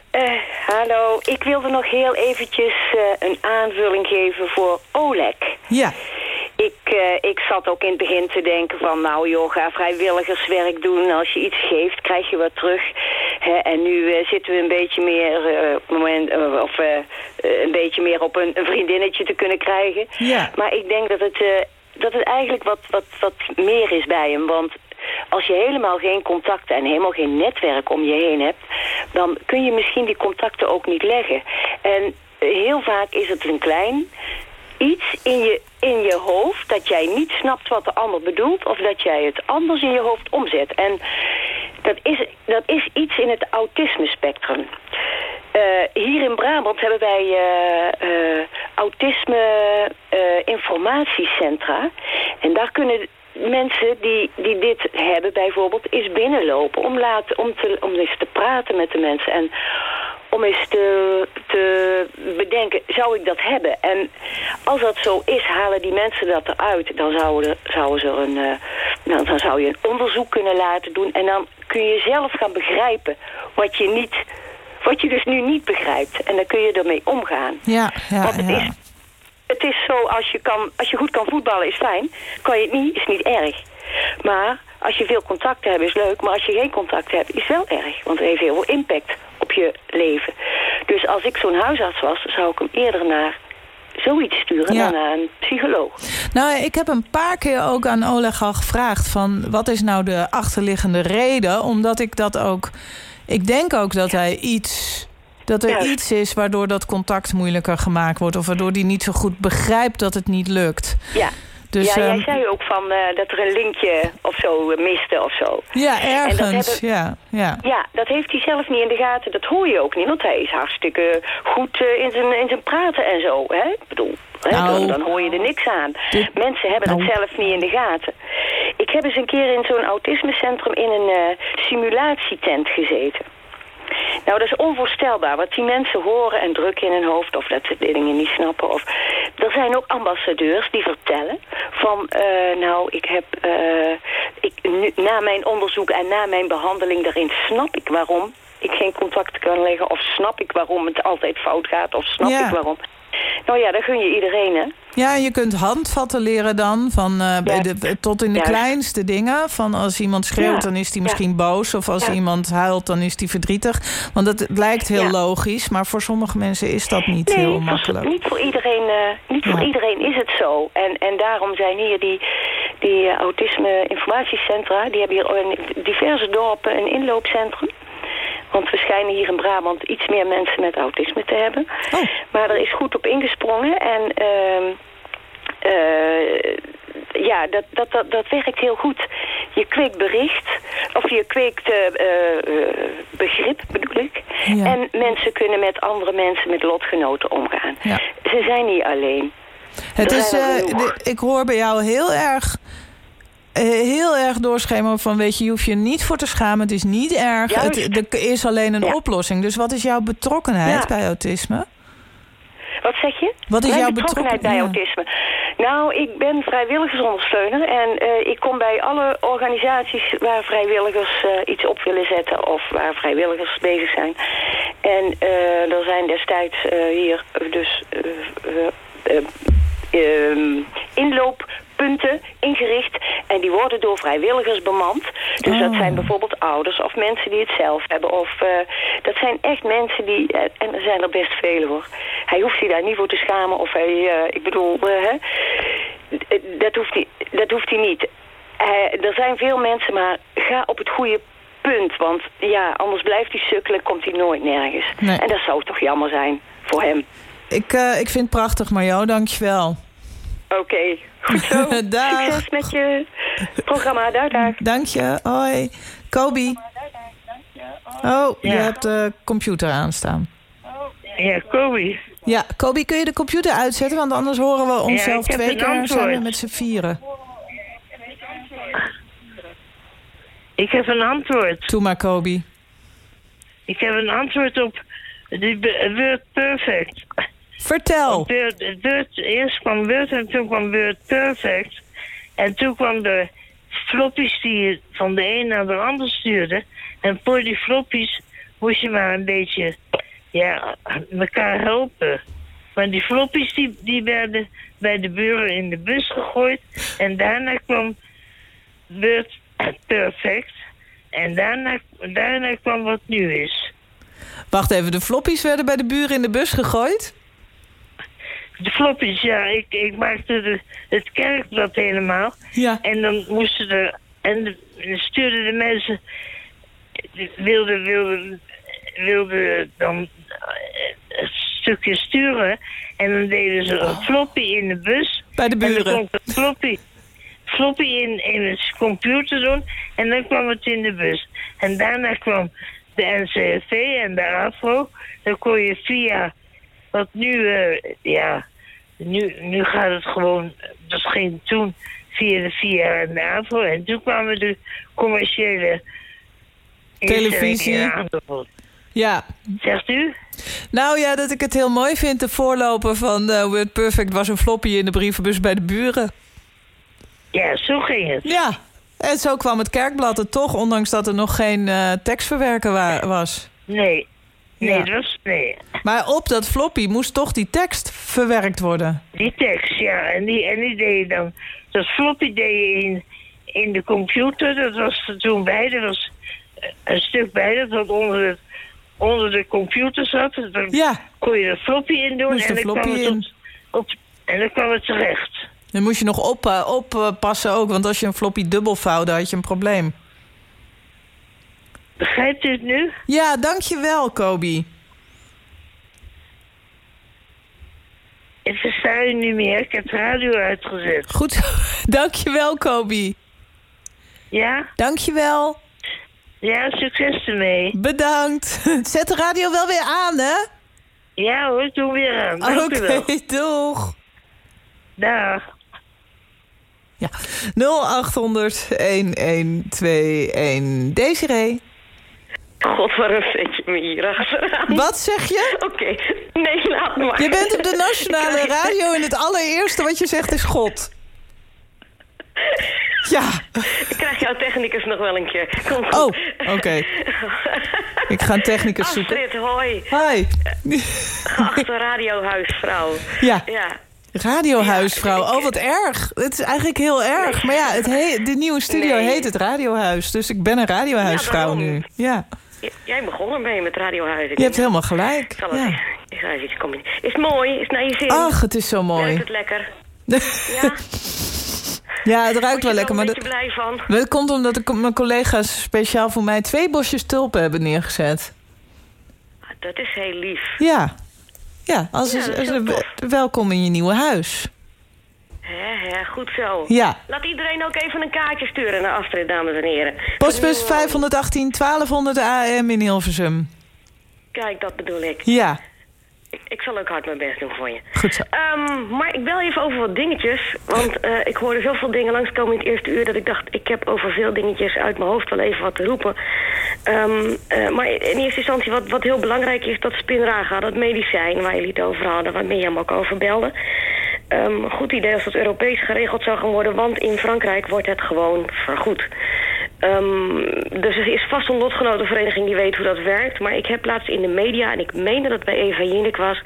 hallo, ik wilde nog heel eventjes een aanvulling geven voor Oleg. Ja. Ik, uh, ik zat ook in het begin te denken van... nou joh, ga vrijwilligerswerk doen. Als je iets geeft, krijg je wat terug. Hè, en nu uh, zitten we een beetje meer, uh, moment, of, een beetje meer op een, een, vriendinnetje te kunnen krijgen. Ja. Maar ik denk dat het, dat het eigenlijk wat, wat, wat meer is bij hem. Want als je helemaal geen contacten en helemaal geen netwerk om je heen hebt... dan kun je misschien die contacten ook niet leggen. En heel vaak is het een klein iets in je, in je hoofd dat jij niet snapt wat de ander bedoelt... of dat jij het anders in je hoofd omzet. En dat is, dat is iets in het autisme-spectrum. Uh, hier in Brabant hebben wij uh, uh, autisme-informatiecentra. en daar kunnen mensen die, die dit hebben bijvoorbeeld eens binnenlopen... om, laten, om, te, om eens te praten met de mensen... En om eens te, te bedenken, zou ik dat hebben? En als dat zo is, halen die mensen dat eruit. Dan zouden, zouden ze een, nou, dan zou je een onderzoek kunnen laten doen. En dan kun je zelf gaan begrijpen wat je, niet, wat je dus nu niet begrijpt. En dan kun je ermee omgaan. Ja, ja, Want het ja. is het is zo, als je, kan, als je goed kan voetballen is fijn. Kan je het niet, is niet erg. Maar als je veel contacten hebt is leuk. Maar als je geen contact hebt is wel erg. Want het heeft heel veel impact op je leven. Dus als ik zo'n huisarts was, zou ik hem eerder naar zoiets sturen Ja. dan naar een psycholoog. Nou, ik heb een paar keer ook aan Oleg al gevraagd... van wat is nou de achterliggende reden? Omdat ik dat ook... Ik denk ook dat hij iets... Dat er iets is waardoor dat contact moeilijker gemaakt wordt... of waardoor hij niet zo goed begrijpt dat het niet lukt. Ja. Dus, ja, jij ehm, zei ook van eh, dat er een linkje of zo eh, miste of zo. Ja, ergens. hebben- Ja, ja. Ja, dat heeft hij zelf niet in de gaten. Dat hoor je ook niet, want hij is hartstikke goed eh, in, zijn, in zijn praten en zo. Hè? Ik bedoel, hè, Nou. dan, dan hoor je er niks aan. Dit- Mensen hebben Nou. dat zelf niet in de gaten. Ik heb eens een keer in zo'n autismecentrum in een simulatietent gezeten. Nou, dat is onvoorstelbaar, wat die mensen horen en drukken in hun hoofd... of dat ze dingen niet snappen. Of... Er zijn ook ambassadeurs die vertellen van... eh, nou, ik heb eh, ik, nu, na mijn onderzoek en na mijn behandeling daarin... snap ik waarom ik geen contact kan leggen... of snap ik waarom het altijd fout gaat... of snap Ja. ik waarom... Nou ja, dat gun je iedereen, hè? Ja, je kunt handvatten leren dan, van, eh, de, tot in de kleinste dingen. Van als iemand schreeuwt, dan is hij misschien boos. Of als iemand huilt, dan is hij verdrietig. Want dat lijkt heel logisch, maar voor sommige mensen is dat niet Nee, heel voor- makkelijk. niet voor iedereen, eh, niet voor iedereen is het zo. En, en daarom zijn hier die, die eh, autisme-informatiecentra... die hebben hier in diverse dorpen een inloopcentrum. Want we schijnen hier in Brabant iets meer mensen met autisme te hebben. Oh. Maar er is goed op ingesprongen en... ehm, eh, ja, dat, dat, dat, dat werkt heel goed. Je kweekt bericht, of je kweekt eh, eh, begrip, bedoel ik. Ja. En mensen kunnen met andere mensen, met lotgenoten omgaan. Ja. Ze zijn niet alleen. Het is, de- ik hoor bij jou heel erg, heel erg doorschemeren van... weet je, je hoeft je niet voor te schamen, het is niet erg. Juist. Het, er is alleen een Ja. oplossing. Dus wat is jouw betrokkenheid Ja. bij autisme? Wat zeg je? Wat is Mijn jouw betrokkenheid bij ja. autisme? Nou, ik ben vrijwilligersondersteuner en eh, ik kom bij alle organisaties waar vrijwilligers eh, iets op willen zetten of waar vrijwilligers bezig zijn. En eh, er zijn destijds eh, hier dus eh, inlooppunten ingericht. En die worden door vrijwilligers bemand. Dus dat Oh. zijn bijvoorbeeld ouders of mensen die het zelf hebben. Of eh, dat zijn echt mensen die, eh, en er zijn er best vele hoor. Hij hoeft zich daar niet voor te schamen. Of hij, eh, ik bedoel, hè, dat, hoeft hij, dat hoeft hij niet. Er zijn veel mensen, maar ga op het goede punt. Want ja, anders blijft hij sukkelen, komt hij nooit nergens. Nee. En dat zou toch jammer zijn voor hem. Ik, ik vind het prachtig, Marjo. Dankjewel. Oké, goed zo. [LAUGHS] Dag. Succes met je programma. Dag. Dank je. Hoi. Kobi. Oh, je Ja. hebt de computer aanstaan. Ja, Kobi. Ja, Kobi, kun je de computer uitzetten? Want anders horen we onszelf twee keer met z'n vieren. Ik heb een antwoord. Doe maar, Kobi. Ik heb een antwoord op die Word Perfect. Vertel. Eerst kwam Word en toen kwam Word Perfect. En toen kwam de floppies die je van de een naar de ander stuurde. En voor die floppies moest je maar een beetje ja, elkaar helpen. Maar die floppies die, die werden bij de buren in de bus gegooid. En daarna kwam Word Perfect. En daarna, daarna kwam wat nu is. Wacht even, de floppies werden bij de buren in de bus gegooid? De floppies, ja, ik, ik maakte de, het kerkblad helemaal. Ja. En dan moesten er... En de, dan stuurden de mensen... Wilden, wilden, wilden dan eh, een stukje sturen. En dan deden ze een floppy in de bus. Bij de En dan buren. kon de floppy, floppy in, in het computer doen. En dan kwam het in de bus. En daarna kwam de NCFV en de AFRO. Dan kon je via... Nu, eh, ja... Nu, nu gaat het gewoon... Dat ging toen via de VIA en AFRO. En toen kwamen de commerciële... Televisie. Ja. Zegt u? Nou ja, dat ik het heel mooi vind. De voorloper van eh Word Perfect was een floppy in de brievenbus bij de buren. Ja, zo ging het. Ja. En zo kwam het kerkblad er toch, ondanks dat er nog geen eh, tekstverwerker wa- was. Nee. Nee, Ja. dat was... Nee. Maar op dat floppy moest toch die tekst verwerkt worden. Die tekst, ja. En die, en die deed je dan... Dat floppy deed je in, in de computer. Dat was toen bij. Dat was een stuk bij. Dat wat onder de, onder de computer zat. Dan Ja. kon je de floppy in doen. Moest En dan, kwam het op, op, en dan kwam het terecht. Dan moest je nog oppassen op, eh, passen ook, want als je een floppy dubbel vouwde, had je een probleem. Begrijpt u het nu? Ja, dankjewel, Kobi. Ik versta u niet meer. Ik heb de radio uitgezet. Goed, [LAUGHS] dankjewel, Kobi. Ja? Dankjewel. Ja, succes ermee. Bedankt. [LAUGHS] Zet de radio wel weer aan, hè? Ja hoor, doe weer aan. Dank Oké, wel. [LAUGHS] doeg. Dag. Ja, 0800 1121. Desiree. God, waarom zet je me hier achteraan? Wat zeg je? Oké, nee, laat maar. Je bent op de [LAUGHS] nationale radio en het allereerste wat je zegt is God. Ja. Ik krijg jouw technicus nog wel een keer. Kom goed. Oh, oké. [LAUGHS] Ik ga een technicus zoeken. Astrid, hoi. Hi. Geachte radiohuisvrouw. Ja. Ja. Radiohuisvrouw. Oh, wat erg. Het is eigenlijk heel erg. Maar ja, het he- de nieuwe studio Nee. heet het Radiohuis. Dus ik ben een radiohuisvrouw Ja, nu. Ja. Jij begon ermee met radiohuis. Je hebt helemaal gelijk. Zal het, Ja. [LAUGHS] iets. Is het mooi? Is naar je zin? Ach, het is zo Ruikt mooi. het lekker? [LAUGHS] Ja, het ruikt wel er lekker. Maar dat, blij van? dat komt omdat ik, mijn collega's speciaal voor mij twee bosjes tulpen hebben neergezet. Dat is heel lief. Ja. Ja, als, Ja, is welkom in je nieuwe huis. Hè, goed zo. Ja. Laat iedereen ook even een kaartje sturen naar Astrid, dames en heren. Postbus Voor de nieuwe- 518 1200 AM in Hilversum. Kijk, dat bedoel ik. Ja, Ik, ik zal ook hard mijn best doen voor je. goed zo. Ehm, maar ik bel even over wat dingetjes. Want eh, ik hoorde zoveel dingen langskomen in het eerste uur... dat ik dacht, ik heb over veel dingetjes uit mijn hoofd wel even wat te roepen. Ehm, eh, maar in eerste instantie, wat, wat heel belangrijk is... dat spinraga, dat medicijn waar jullie het over hadden... waar Mirjam ook over belde. Ehm, goed idee als dat Europees geregeld zou gaan worden... want in Frankrijk wordt het gewoon vergoed. Ehm, dus er is vast een lotgenotenvereniging die weet hoe dat werkt. Maar ik heb laatst in de media, en ik meende dat het bij Eva Jinek was...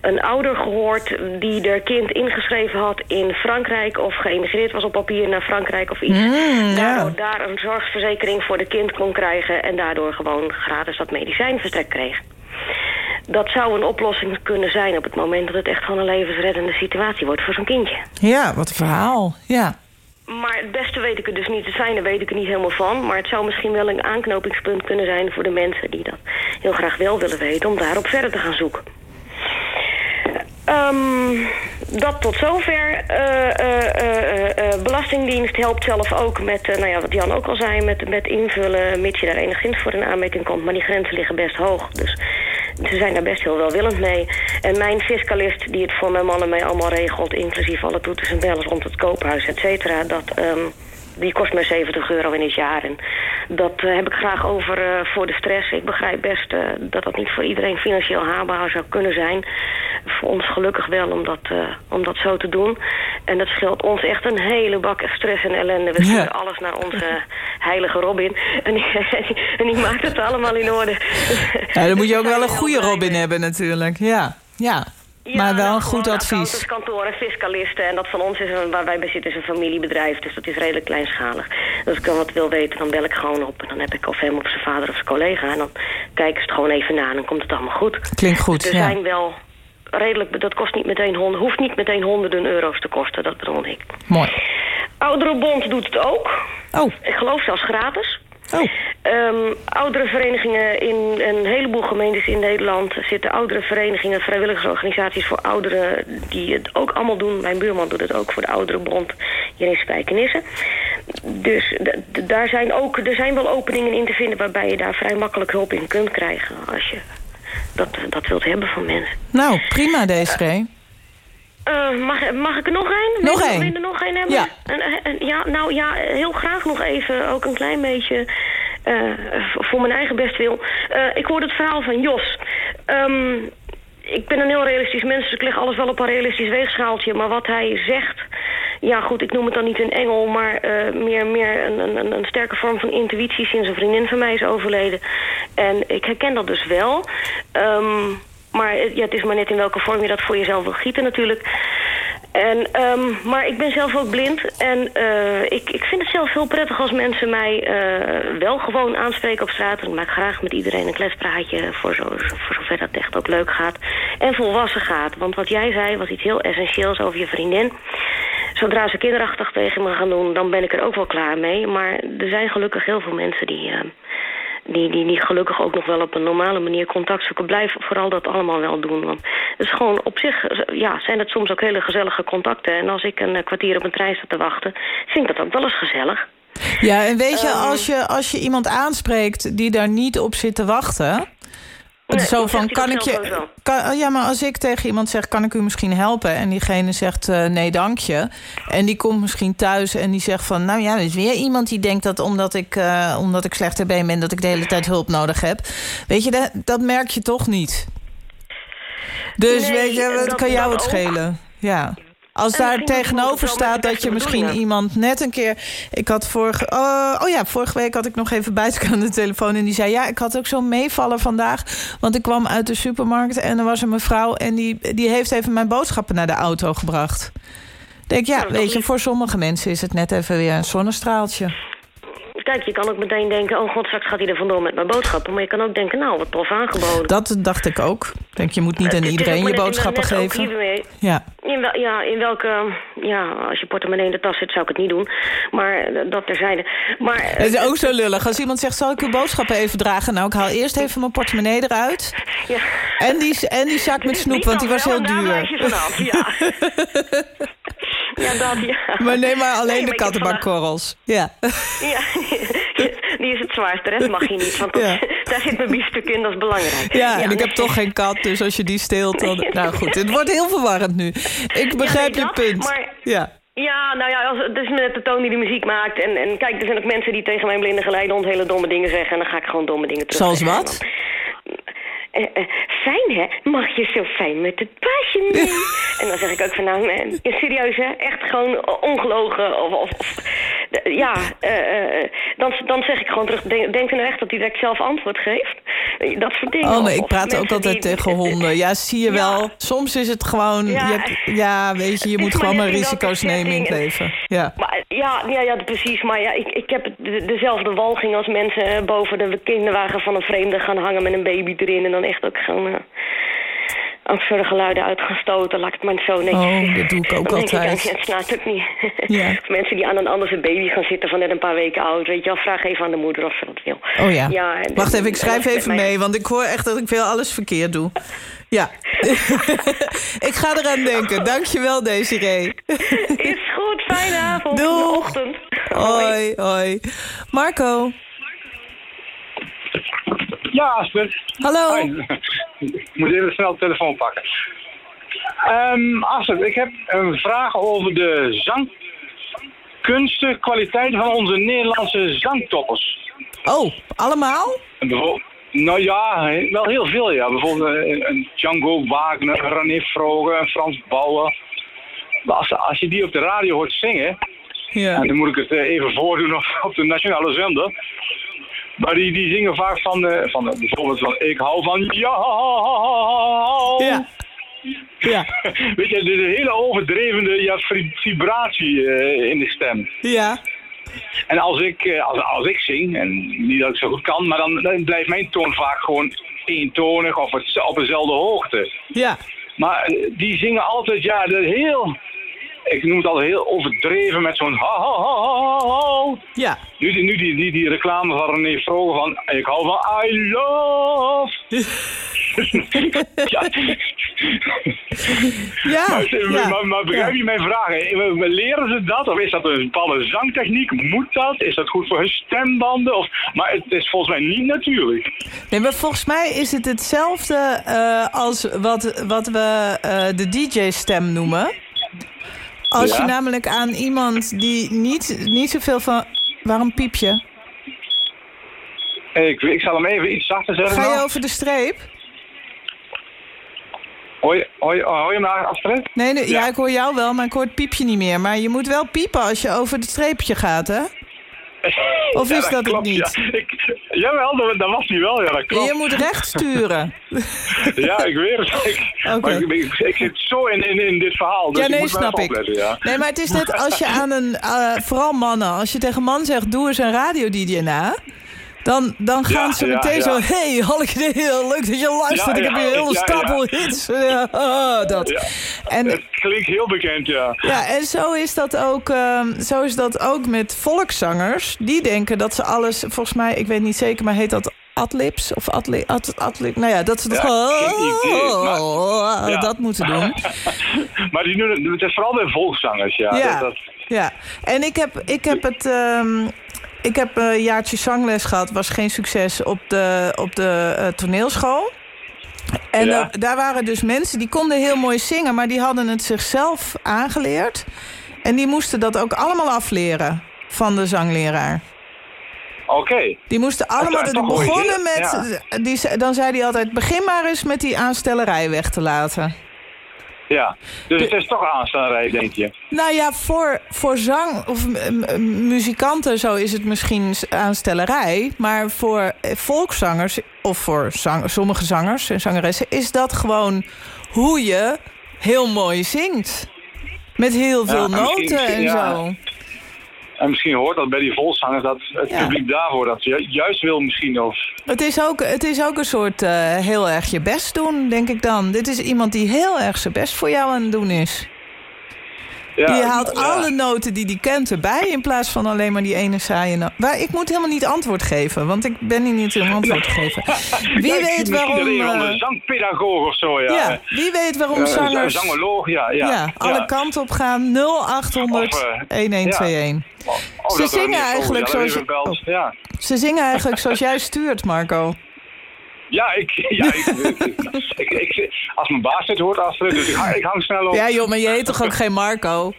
een ouder gehoord die haar kind ingeschreven had in Frankrijk... of geëmigreerd was op papier naar Frankrijk of iets. Mm, ja. daar een zorgverzekering voor de kind kon krijgen... en daardoor gewoon gratis dat medicijn verstrekt kreeg. Dat zou een oplossing kunnen zijn op het moment dat het echt gewoon een levensreddende situatie wordt voor zo'n kindje. Ja, wat een verhaal. Ja. Maar het beste weet ik er dus niet. Het fijne weet ik er niet helemaal van. Maar het zou misschien wel een aanknopingspunt kunnen zijn voor de mensen die dat heel graag wel willen weten. Om daarop verder te gaan zoeken. Ehm, dat tot zover. Eh, Belastingdienst helpt zelf ook met, nou ja, wat Jan ook al zei, met, met invullen, mits je daar enigszins voor in aanmerking komt. Maar die grenzen liggen best hoog. Dus ze zijn daar best heel welwillend mee. En mijn fiscalist, die het voor mijn man en mij allemaal regelt, inclusief alle toeters en bellen rond het koophuis, et cetera, dat. ehm, die kost mij 70 euro in het jaar. En dat eh, heb ik graag over eh, voor de stress. Ik begrijp best eh, dat dat niet voor iedereen financieel haalbaar zou kunnen zijn. Voor ons gelukkig wel om dat, eh, om dat zo te doen. En dat scheelt ons echt een hele bak stress en ellende. We Ja. sturen alles naar onze heilige Robin. En die, [LAUGHS] en die maakt het allemaal in orde. ja, dan moet je ook wel een goede Robin hebben natuurlijk. Ja, ja. Maar wel een goed advies. accountantskantoor en fiscalisten. En dat van ons is een, waar wij bij zitten is een familiebedrijf. Dus dat is redelijk kleinschalig. Dus als ik dan wat wil weten, dan bel ik gewoon op. En dan heb ik of hem of zijn vader of zijn collega. En dan kijken ze het gewoon even na en dan komt het allemaal goed. Klinkt goed, Dus er ja. zijn wel redelijk... Dat kost niet meteen honderd, hoeft niet meteen honderden euro's te kosten. Dat bedoel ik. Mooi. Ouderenbond doet het ook. Oh. Ik geloof zelfs gratis. Oh. Ehm, oudere verenigingen in een heleboel gemeentes in Nederland zitten oudere verenigingen, vrijwilligersorganisaties voor ouderen die het ook allemaal doen. Mijn buurman doet het ook voor de Ouderenbond hier in Spijkenisse. Dus daar zijn ook, er zijn wel openingen in te vinden waarbij je daar vrij makkelijk hulp in kunt krijgen als je dat, dat wilt hebben van mensen. Nou, prima Desiree. Eh, mag, mag ik er nog één? Nog Wil één. wil je er nog één hebben? Ja. En, en, ja, nou ja, heel graag nog even, ook een klein beetje eh, voor mijn eigen bestwil. Eh ik hoorde het verhaal van Jos. Ehm, ik ben een heel realistisch mens, dus ik leg alles wel op een realistisch weegschaaltje. Maar wat hij zegt, ja goed, ik noem het dan niet een engel... maar eh, meer, meer een, een, een sterke vorm van intuïtie sinds een vriendin van mij is overleden. En ik herken dat dus wel. Ehm, maar het- ja, het is maar net in welke vorm je dat voor jezelf wil gieten natuurlijk. En, ehm, maar ik ben zelf ook blind. En eh, ik, ik vind het zelf heel prettig als mensen mij eh, wel gewoon aanspreken op straat. Ik maak graag met iedereen een kletspraatje voor, zo, voor zover dat echt ook leuk gaat. En volwassen gaat. Want wat jij zei was iets heel essentieels over je vriendin. Zodra ze kinderachtig tegen me gaan doen, dan ben ik er ook wel klaar mee. Maar er zijn gelukkig heel veel mensen die... eh, die, die, die gelukkig ook nog wel op een normale manier contact zoeken. Blijf vooral dat allemaal wel doen. Want het is gewoon op zich ja, zijn het soms ook hele gezellige contacten. En als ik een eh, kwartier op een trein sta te wachten, vind ik dat ook wel eens gezellig. Ja, en weet je, Ehm. als je, als je iemand aanspreekt die daar niet op zit te wachten... Nee, zo van, kan ik je... Kan, oh ja, maar als ik tegen iemand zeg, kan ik u misschien helpen? En diegene zegt, eh, nee, dank je. En die komt misschien thuis en die zegt van... nou ja, er is weer iemand die denkt dat omdat ik, eh, omdat ik slechter been ben... dat ik de hele tijd hulp nodig heb. Weet je, dat, dat merk je toch niet. Dus Nee, weet je, wat dat- kan jou het schelen? Ja. Als daar tegenover staat dat je misschien iemand net een keer... Ik had vorige... Oh, oh ja, vorige week had ik nog even buiten aan de telefoon... en die zei, ja, ik had ook zo'n meevaller vandaag... want ik kwam uit de supermarkt en er was een mevrouw... en die, die heeft even mijn boodschappen naar de auto gebracht. Ik denk, ja, Nou, weet je, voor sommige mensen is het net even weer een zonnestraaltje. Kijk, je kan ook meteen denken, oh god, straks gaat hij er vandoor met mijn boodschappen. Maar je kan ook denken, nou, wat tof aangeboden. Dat dacht ik ook. Ik denk, je moet niet aan iedereen je boodschappen geven. Ja. In wel, ja, in welke... Ja, als je portemonnee in de tas zit, zou ik het niet doen. Maar eh, dat terzijde. Maar... eh, Het is ook zo lullig. Als iemand zegt, zal ik uw boodschappen even dragen? Nou, ik haal [LAUGHS] eerst even mijn portemonnee eruit. Ja. En die, en die zak met snoep, want die was heel duur. ja. [LAUGHS] ja, dat, ja. Maar neem maar alleen Nee, de kattenbakkorrels. Ja. Ja, [LAUGHS] die is het zwaarste. De rest mag je niet, want Ja. [LAUGHS] daar zit mijn biefstuk in, dat is belangrijk. Ja, en ik heb toch geen kat, dus als je die steelt, dan... Nou goed, het wordt heel verwarrend nu. Ik begrijp je punt. maar- Ja. Ja, nou ja, als, het is net de toon die de muziek maakt. En, en kijk, er zijn ook mensen die tegen mijn blinde geleidehond hele domme dingen zeggen. En dan ga ik gewoon domme dingen terug Zoals wat? Eh, fijn hè, mag je zo fijn met het paasje mee? en dan zeg ik ook van nou, eh, serieus hè, echt gewoon ongelogen. Of, of, ja, dan, dan zeg ik gewoon terug, denk, u nou echt dat hij direct zelf antwoord geeft? Dat soort dingen. Oh nee, ik praat ook altijd die- tegen honden. Ja, zie je wel. Soms is het gewoon... Ja. Ja, je hebt- ja weet je, je moet gewoon maar risico's nemen in het leven. Ja. Maar, ja, ja, ja, precies. Maar ja, ik, ik heb de- dezelfde walging als mensen boven de kinderwagen van een vreemde gaan hangen met een baby erin. En dan echt ook gaan uh, absurde geluiden uit gaan stoten. Laat ik het maar zo netjes Oh, dat doe ik ook Dan denk altijd. Ik, dan, het snapt ook niet. [LAUGHS] Ja. Mensen die aan een andere baby gaan zitten van net een paar weken oud. Weet je wel, vraag even aan de moeder of ze dat wil. Oh ja. en- Wacht even, ik schrijf even mee, want ik hoor echt dat ik veel alles verkeerd doe. Ja. [LAUGHS] ik ga eraan denken. Dankjewel, Desiree. [LAUGHS] Is goed, fijne avond. Doeg. Ochtend. Hoi, hoi. Marco. Ja, Astrid. Hallo. Ik moet even snel de telefoon pakken. Ehm Astrid, ik heb een vraag over de zangkunsten, kwaliteit van onze Nederlandse zangtoppers. Oh, allemaal? Nou ja, wel heel veel ja. Bijvoorbeeld eh, een, Django Wagner, René Vroger, een Frans Bauer. Als, als je die op de radio hoort zingen, Ja. en dan moet ik het eh, even voordoen op, op de nationale zender. Maar die, die zingen vaak van, eh, van eh, bijvoorbeeld van ik hou van jou. Ja. Ja. [LAUGHS] Weet je, de, de hele overdrevende ja, vibratie eh, in de stem. Ja. En als ik, als, als ik zing, en niet dat ik zo goed kan, maar dan, dan blijft mijn toon vaak gewoon eentonig of het, op dezelfde hoogte. Ja. Maar die zingen altijd, ja, de heel, ik noem het altijd heel overdreven met zo'n ha ha ha ha ha. Ja. Nu, die, nu die, die, die reclame van René Vroger van ik hou van I love. [LAUGHS] ja. Ja, [LAUGHS] Maar, ja, maar, maar begrijp je mijn vraag? hè? Leren ze dat? Of is dat een bepaalde zangtechniek? Moet dat? Is dat goed voor hun stembanden? Of, maar het is volgens mij niet natuurlijk. Nee, maar volgens mij is het hetzelfde eh, als wat, wat we eh, de DJ-stem noemen. Als Ja. je namelijk aan iemand die niet, niet zoveel van... Waarom piep je? Ik, ik zal hem even iets zachter zetten. Ga je over de streep? Hoor je, hoor je, hoor je me? Nee, nee ja. ik hoor jou wel, maar ik hoor het piepje niet meer. Maar je moet wel piepen als je over het streepje gaat, hè? [LAUGHS] Of Ja, is dat het niet? Ja. [LAUGHS] Ik, jawel, dat, dat was hij wel, ja, dat klopt. Je moet recht sturen. [LAUGHS] Ja, ik weet het. Ik, maar ik, ik, ik zit zo in, in, in dit verhaal, dus ja, nee, ik moet snap ik. opletten, ja. Nee, maar het is net als je aan een... eh, vooral mannen, als je tegen een man zegt... doe eens een radio-dj na... Dan, dan gaan Ja, ze meteen ja. zo... hey, heel leuk dat je luistert. Ik heb hier een hele stapel hits. Ja, ah, dat. En, Het klinkt heel bekend, ja. ja, en zo is, dat ook, ehm, zo is dat ook met volkszangers. Die denken dat ze alles... Volgens mij, ik weet niet zeker, maar heet dat adlibs? Of adli, ad, adlib, nou ja, dat ze dat Ja, ja. Dat moeten doen. [LAUGHS] maar die doen het, het is vooral bij volkszangers, ja. Ja. Dat, dat- Ja, en ik heb, ik heb het. ehm, ik heb een jaartje zangles gehad, was geen succes op de, op de eh, toneelschool. En Ja. eh, daar waren dus mensen die konden heel mooi zingen, maar die hadden het zichzelf aangeleerd. En die moesten dat ook allemaal afleren van de zangleraar. Oké. Die moesten allemaal. Die je begonnen met. Die, ze- dan zei hij altijd: begin maar eens met die aanstellerij weg te laten. Ja, dus het is toch aanstaanrij, denk je? Nou ja, voor, voor zang of muzikanten zo is het misschien aanstellerij. Maar voor eh, volkszangers of voor zang, sommige zangers en zangeressen... is dat gewoon hoe je heel mooi zingt. Met heel veel noten en ja. zo. En misschien hoort dat bij die volkszangers dat het Ja. publiek daarvoor dat ju- juist wil misschien of... Het is ook, het is ook een soort eh, heel erg je best doen, denk ik dan. Dit is iemand die heel erg zijn best voor jou aan het doen is. Ja, die haalt ja. alle noten die die kent erbij... in plaats van alleen maar die ene saaie noot. Maar ik moet helemaal niet antwoord geven, want ik ben hier niet om antwoord te geven. [LAUGHS] Wie Ja, weet waarom... eh, de zangpedagoog of zo, ja. wie weet waarom Eh, zangers... Zangoloog, ja. Ja, ja, alle kanten op gaan. 0800 Of, eh, 1121. Oh, Ze zingen eigenlijk zoals- oh. Ja, Ze zingen eigenlijk zoals jij stuurt, Marco. Ja, ik, [LAUGHS] ja ik, ik, ik, ik- als mijn baas dit hoort, Astrid, dus ik, hang- ik hang snel op. Ja joh, maar je heet toch ook geen Marco?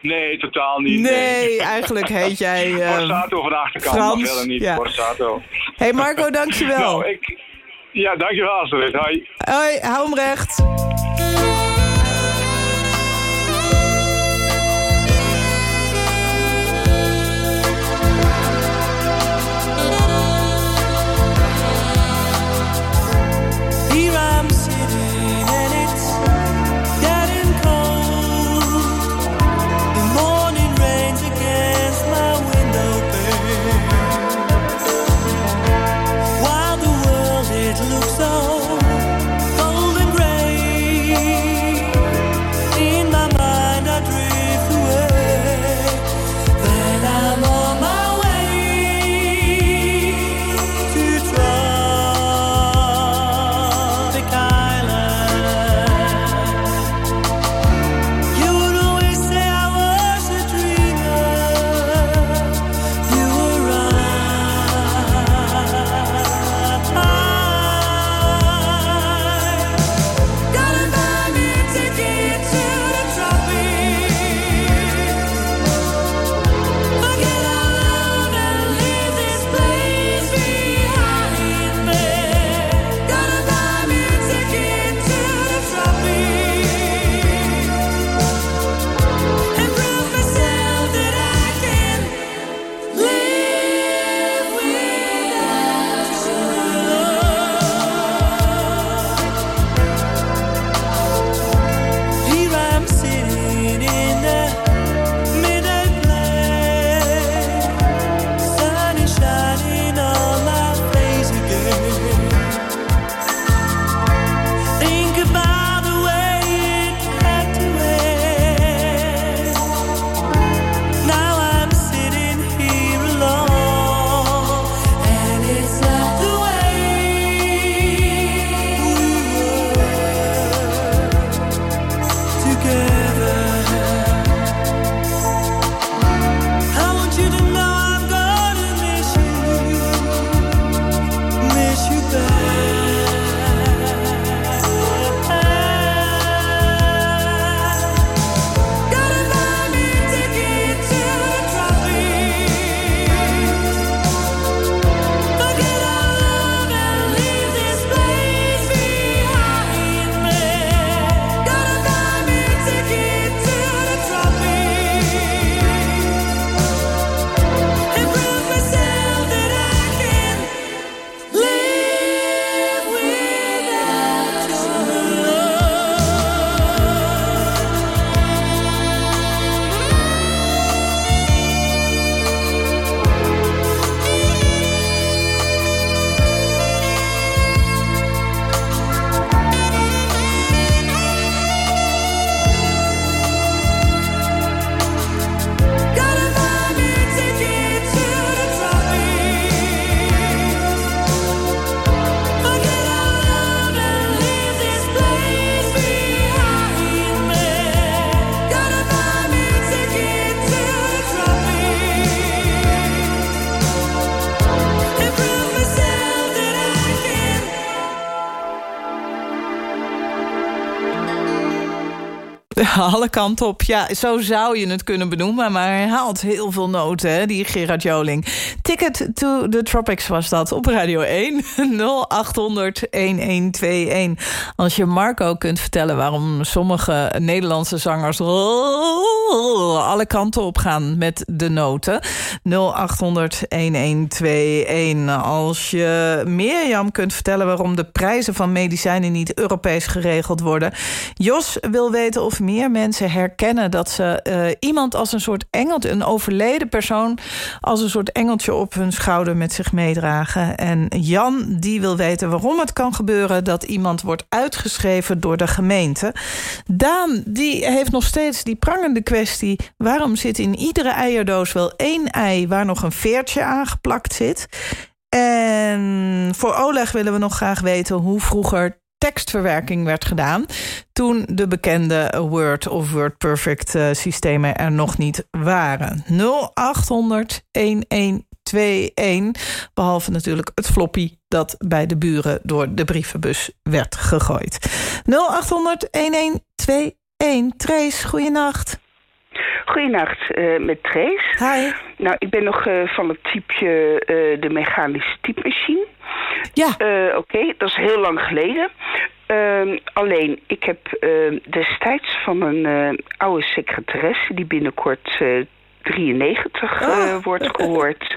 Nee, totaal niet. Nee, eigenlijk heet jij... [LAUGHS] eh, Borsato van de achterkant, Frans, maar verder niet. ja. Borsato. hey Marco, dankjewel. Nou, ik... Ja, dankjewel Astrid. Hoi. Hoi, hou hem recht. Leroy. [LAUGHS] Alle kanten op. Ja, zo zou je het kunnen benoemen. Maar hij haalt heel veel noten, hè, die Gerard Joling. Ticket to the Tropics was dat op Radio 1. 0800 1121. Als je Marco kunt vertellen waarom sommige Nederlandse zangers... [LAUGHS] alle kanten op gaan met de noten. 0800 1121. Als je Mirjam kunt vertellen waarom de prijzen van medicijnen niet Europees geregeld worden. Jos wil weten of meer mensen herkennen dat ze eh, iemand als een soort engeltje, een overleden persoon, als een soort engeltje op hun schouder met zich meedragen. En Jan die wil weten waarom het kan gebeuren dat iemand wordt uitgeschreven door de gemeente. Daan die heeft nog steeds die prangende kwestie: waarom zit in iedere eierdoos wel één ei waar nog een veertje aangeplakt zit? En voor Oleg willen we nog graag weten hoe vroeger tekstverwerking werd gedaan... toen de bekende Word of Word Perfect eh, systemen er nog niet waren. 0800 1121, behalve natuurlijk het floppy... dat bij de buren door de brievenbus werd gegooid. 0800 1121, Trace, goeienacht. Goedenacht, eh, met Trace. Hi. Nou, ik ben nog eh, van het typeje eh, de mechanische typemachine. Ja. Oké, dat is heel lang geleden. Ehm, alleen, ik heb ehm, destijds van een eh, oude secretaresse... die binnenkort eh, 93 eh, wordt gehoord.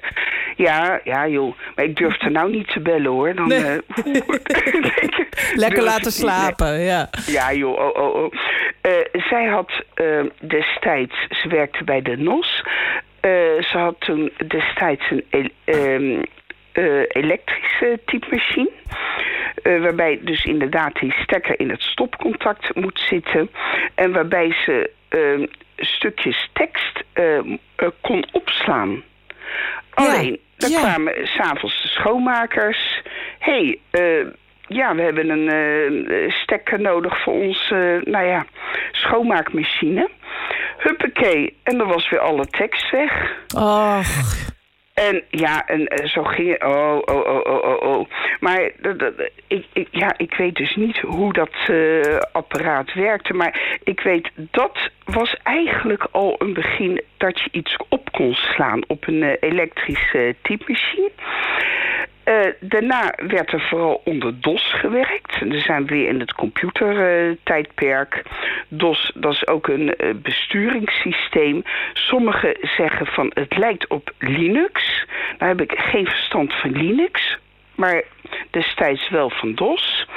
Ja, ja joh. Maar ik durf er nou niet te bellen hoor. Dan, eh, [LAUGHS] Lekker laten slapen, ja. ja, joh, oh, oh, oh. Eh, zij had eh, destijds, ze werkte bij de NOS. Eh, ze had toen destijds een eh, elektrische typemachine. Eh, waarbij dus inderdaad die stekker in het stopcontact moet zitten. En waarbij ze ehm, stukjes tekst ehm, eh, kon opslaan. Alleen, dan ja. kwamen s'avonds de schoonmakers. Hé, hey, ja, we hebben een stekker nodig voor onze, nou ja, schoonmaakmachine. Huppakee, en dan was weer alle tekst weg. Och. En ja, en eh, zo ging het. Oh, oh, oh, oh, oh, oh. Maar ik, ik, ja, ik weet dus niet hoe dat eh, apparaat werkte. Maar ik weet, dat was eigenlijk al een begin dat je iets op kon slaan op een eh, elektrische typemachine. Eh, daarna werd er vooral onder DOS gewerkt. Dan zijn we weer in het computertijdperk. DOS, dat is ook een eh, besturingssysteem. Sommigen zeggen van het lijkt op Linux. Nou heb ik geen verstand van Linux. Maar destijds wel van DOS.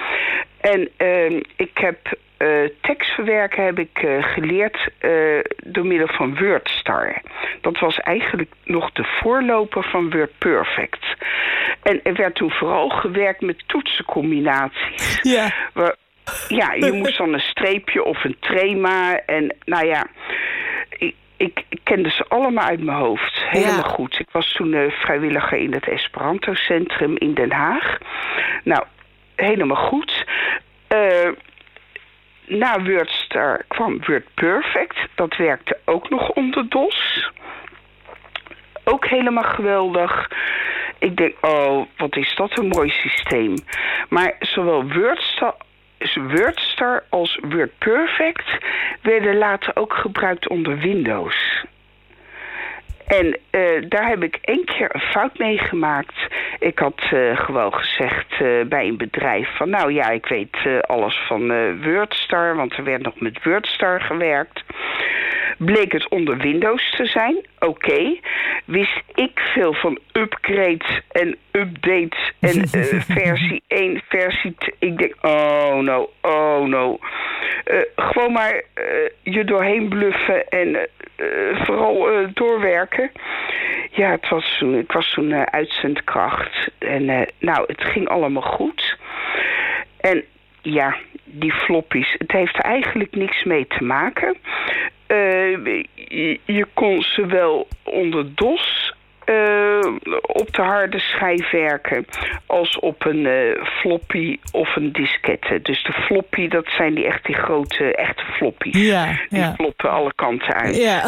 En ehm, ik heb eh, tekstverwerken heb ik eh, geleerd eh, door middel van WordStar. Dat was eigenlijk nog de voorloper van WordPerfect. En er werd toen vooral gewerkt met toetsencombinaties. Ja. Ja, je moest dan een streepje of een trema. En nou ja, ik, ik, kende ze allemaal uit mijn hoofd. Helemaal Ja. goed. Ik was toen vrijwilliger in het Esperanto-centrum in Den Haag. Nou, helemaal goed. Eh, na WordStar kwam WordPerfect. Dat werkte ook nog onder DOS. Ook helemaal geweldig. Ik denk, oh, wat is dat een mooi systeem. Maar zowel WordStar, WordStar als WordPerfect werden later ook gebruikt onder Windows. En eh, daar heb ik één keer een fout mee gemaakt. Ik had eh, gewoon gezegd eh, bij een bedrijf van... nou ja, ik weet alles van WordStar, want er werd nog met WordStar gewerkt. Bleek het onder Windows te zijn, oké. Wist ik veel van upgrades en updates en [LAUGHS] eh, versie 1, versie 2. Ik denk, oh no, oh no. Eh, gewoon maar eh, je doorheen bluffen en vooral doorwerken. Ja, het was toen, ik was toen uitzendkracht. En nou, het ging allemaal goed. En ja, die floppies, het heeft er eigenlijk niks mee te maken. Eh, je, je kon ze wel onder DOS eh, op de harde schijf werken als op een eh, floppy of een diskette. Dus de floppy, dat zijn die echt die grote, echte floppies. Ja, Die ja. floppen alle kanten uit. Ja.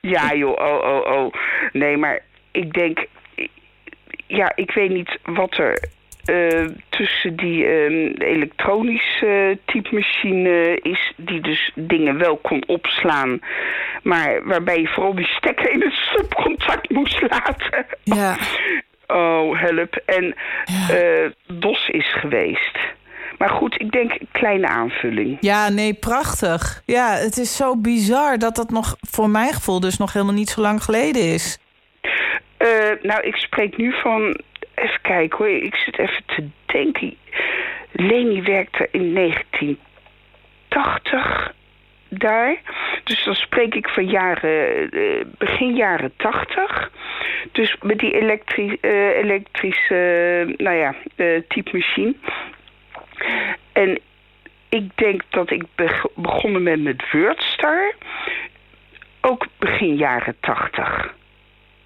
Ja, joh, oh, oh, oh. Nee, maar ik denk... Ja, ik weet niet wat er eh, tussen die eh, elektronische typemachine is... die dus dingen wel kon opslaan... maar waarbij je vooral die stekker in het stopcontact moest laten. Ja. [LAUGHS] Oh, help. En eh, DOS is geweest. Maar goed, ik denk een kleine aanvulling. Ja, nee, prachtig. Ja, het is zo bizar dat dat nog voor mijn gevoel dus nog helemaal niet zo lang geleden is. Eh, nou, ik spreek nu van... Even kijken hoor, ik zit even te denken. Leni werkte in 1980 daar. Dus dan spreek ik van jaren, eh, begin jaren 80. Dus met die elektri eh, elektrische, nou ja, eh typemachine. En ik denk dat ik beg- begonnen ben met WordStar. Ook begin jaren 80.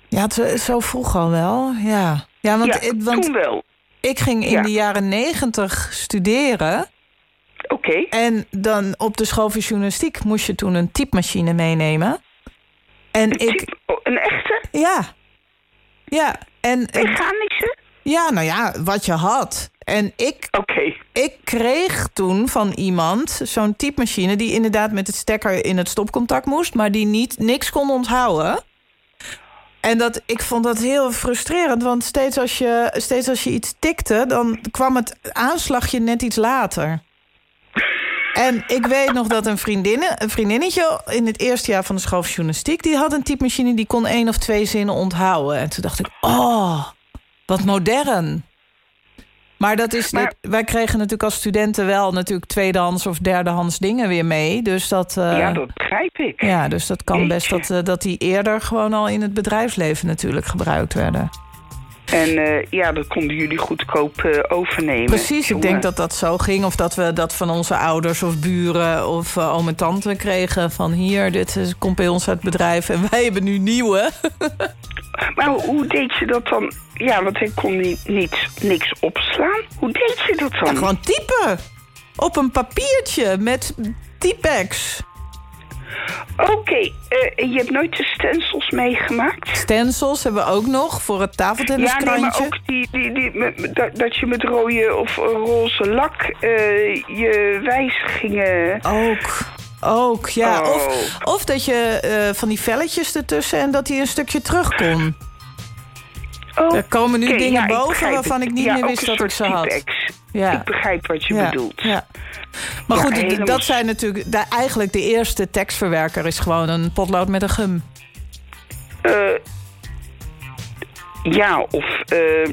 Ja, zo vroeg al wel, ja. Ja, want, Ja, ik- want toen wel. ik ging in Ja. de jaren negentig studeren. Oké. En dan op de school voor journalistiek moest je toen een typemachine meenemen. En ik... oh, een echte? Ja. Ja. En, Mechanische? Ja, nou ja, wat je had. En ik, ik kreeg toen van iemand zo'n typemachine... die inderdaad met het stekker in het stopcontact moest... maar die niet, niks kon onthouden. En dat, ik vond dat heel frustrerend, want steeds als, je, steeds als je iets tikte... dan kwam het aanslagje net iets later. En ik weet nog dat een, vriendin, een vriendinnetje in het eerste jaar van de school journalistiek... die had een typemachine die kon één of twee zinnen onthouden. En toen dacht ik, oh, wat modern. Maar dat is, dat- wij kregen natuurlijk als studenten wel natuurlijk tweedehands of derdehands dingen weer mee. Dus dat, eh, Ja, dat begrijp ik. ja, dus dat kan best dat, eh, dat die eerder gewoon al in het bedrijfsleven natuurlijk gebruikt werden. En eh, ja, dat konden jullie goedkoop overnemen. Precies, ik denk dat dat zo ging. Of dat we dat van onze ouders of buren of uh, oom en tante kregen. Van hier, dit is, komt bij ons uit het bedrijf en wij hebben nu nieuwe. [LAUGHS] Maar hoe- deed je dat dan? Ja, want ik kon niet, niet niks opslaan. Hoe deed je dat dan? Ja, gewoon typen. Op een papiertje met Typex. Oké, eh, je hebt nooit de stencils meegemaakt? Stencils hebben we ook nog voor het Ja, tafeltenniskrantje. nee, maar ook die, die, die, met- dat, dat je met rode of roze lak eh, je wijzigingen... Ook. Ook, ja. Oh. Of, of dat je eh, van die velletjes ertussen en dat hij een stukje terug kon. er komen nu dingen ja, boven waarvan ik niet Ja, meer wist dat ik ze had. Ja. Ik begrijp wat je bedoelt. ja. Maar goed, helemaal- dat zijn natuurlijk... de- eigenlijk de eerste tekstverwerker is gewoon een potlood met een gum. Eh, ja, of eh,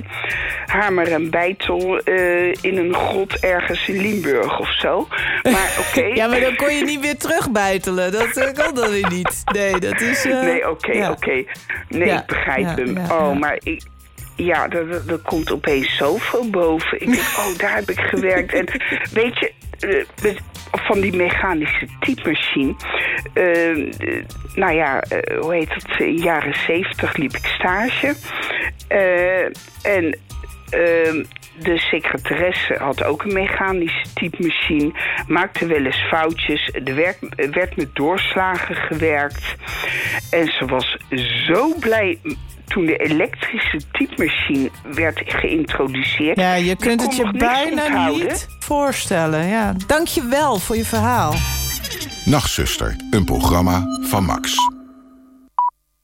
hamer en bijtel eh, in een grot ergens in Limburg of zo. Maar [LAUGHS] oké. Ja, maar dan kon je niet weer terugbijtelen. Dat eh, kan dan weer niet. Nee, dat is... nee, oké, ja. oké. Nee, Ja, ik begrijp ja, hem. oh, maar ik... Ja, er, komt opeens zoveel boven. Ik denk, oh, daar heb ik gewerkt. En weet je, eh, van die mechanische typemachine... eh, nou ja, eh, hoe heet het? In jaren zeventig liep ik stage. En... ehm, de secretaresse had ook een mechanische typemachine. Maakte wel eens foutjes. Er werd, er werd met doorslagen gewerkt. En ze was zo blij toen de elektrische typemachine werd geïntroduceerd. Ja, je kunt het je bijna onthouden. niet voorstellen. Ja. Dank je wel voor je verhaal. Nachtzuster, een programma van Max.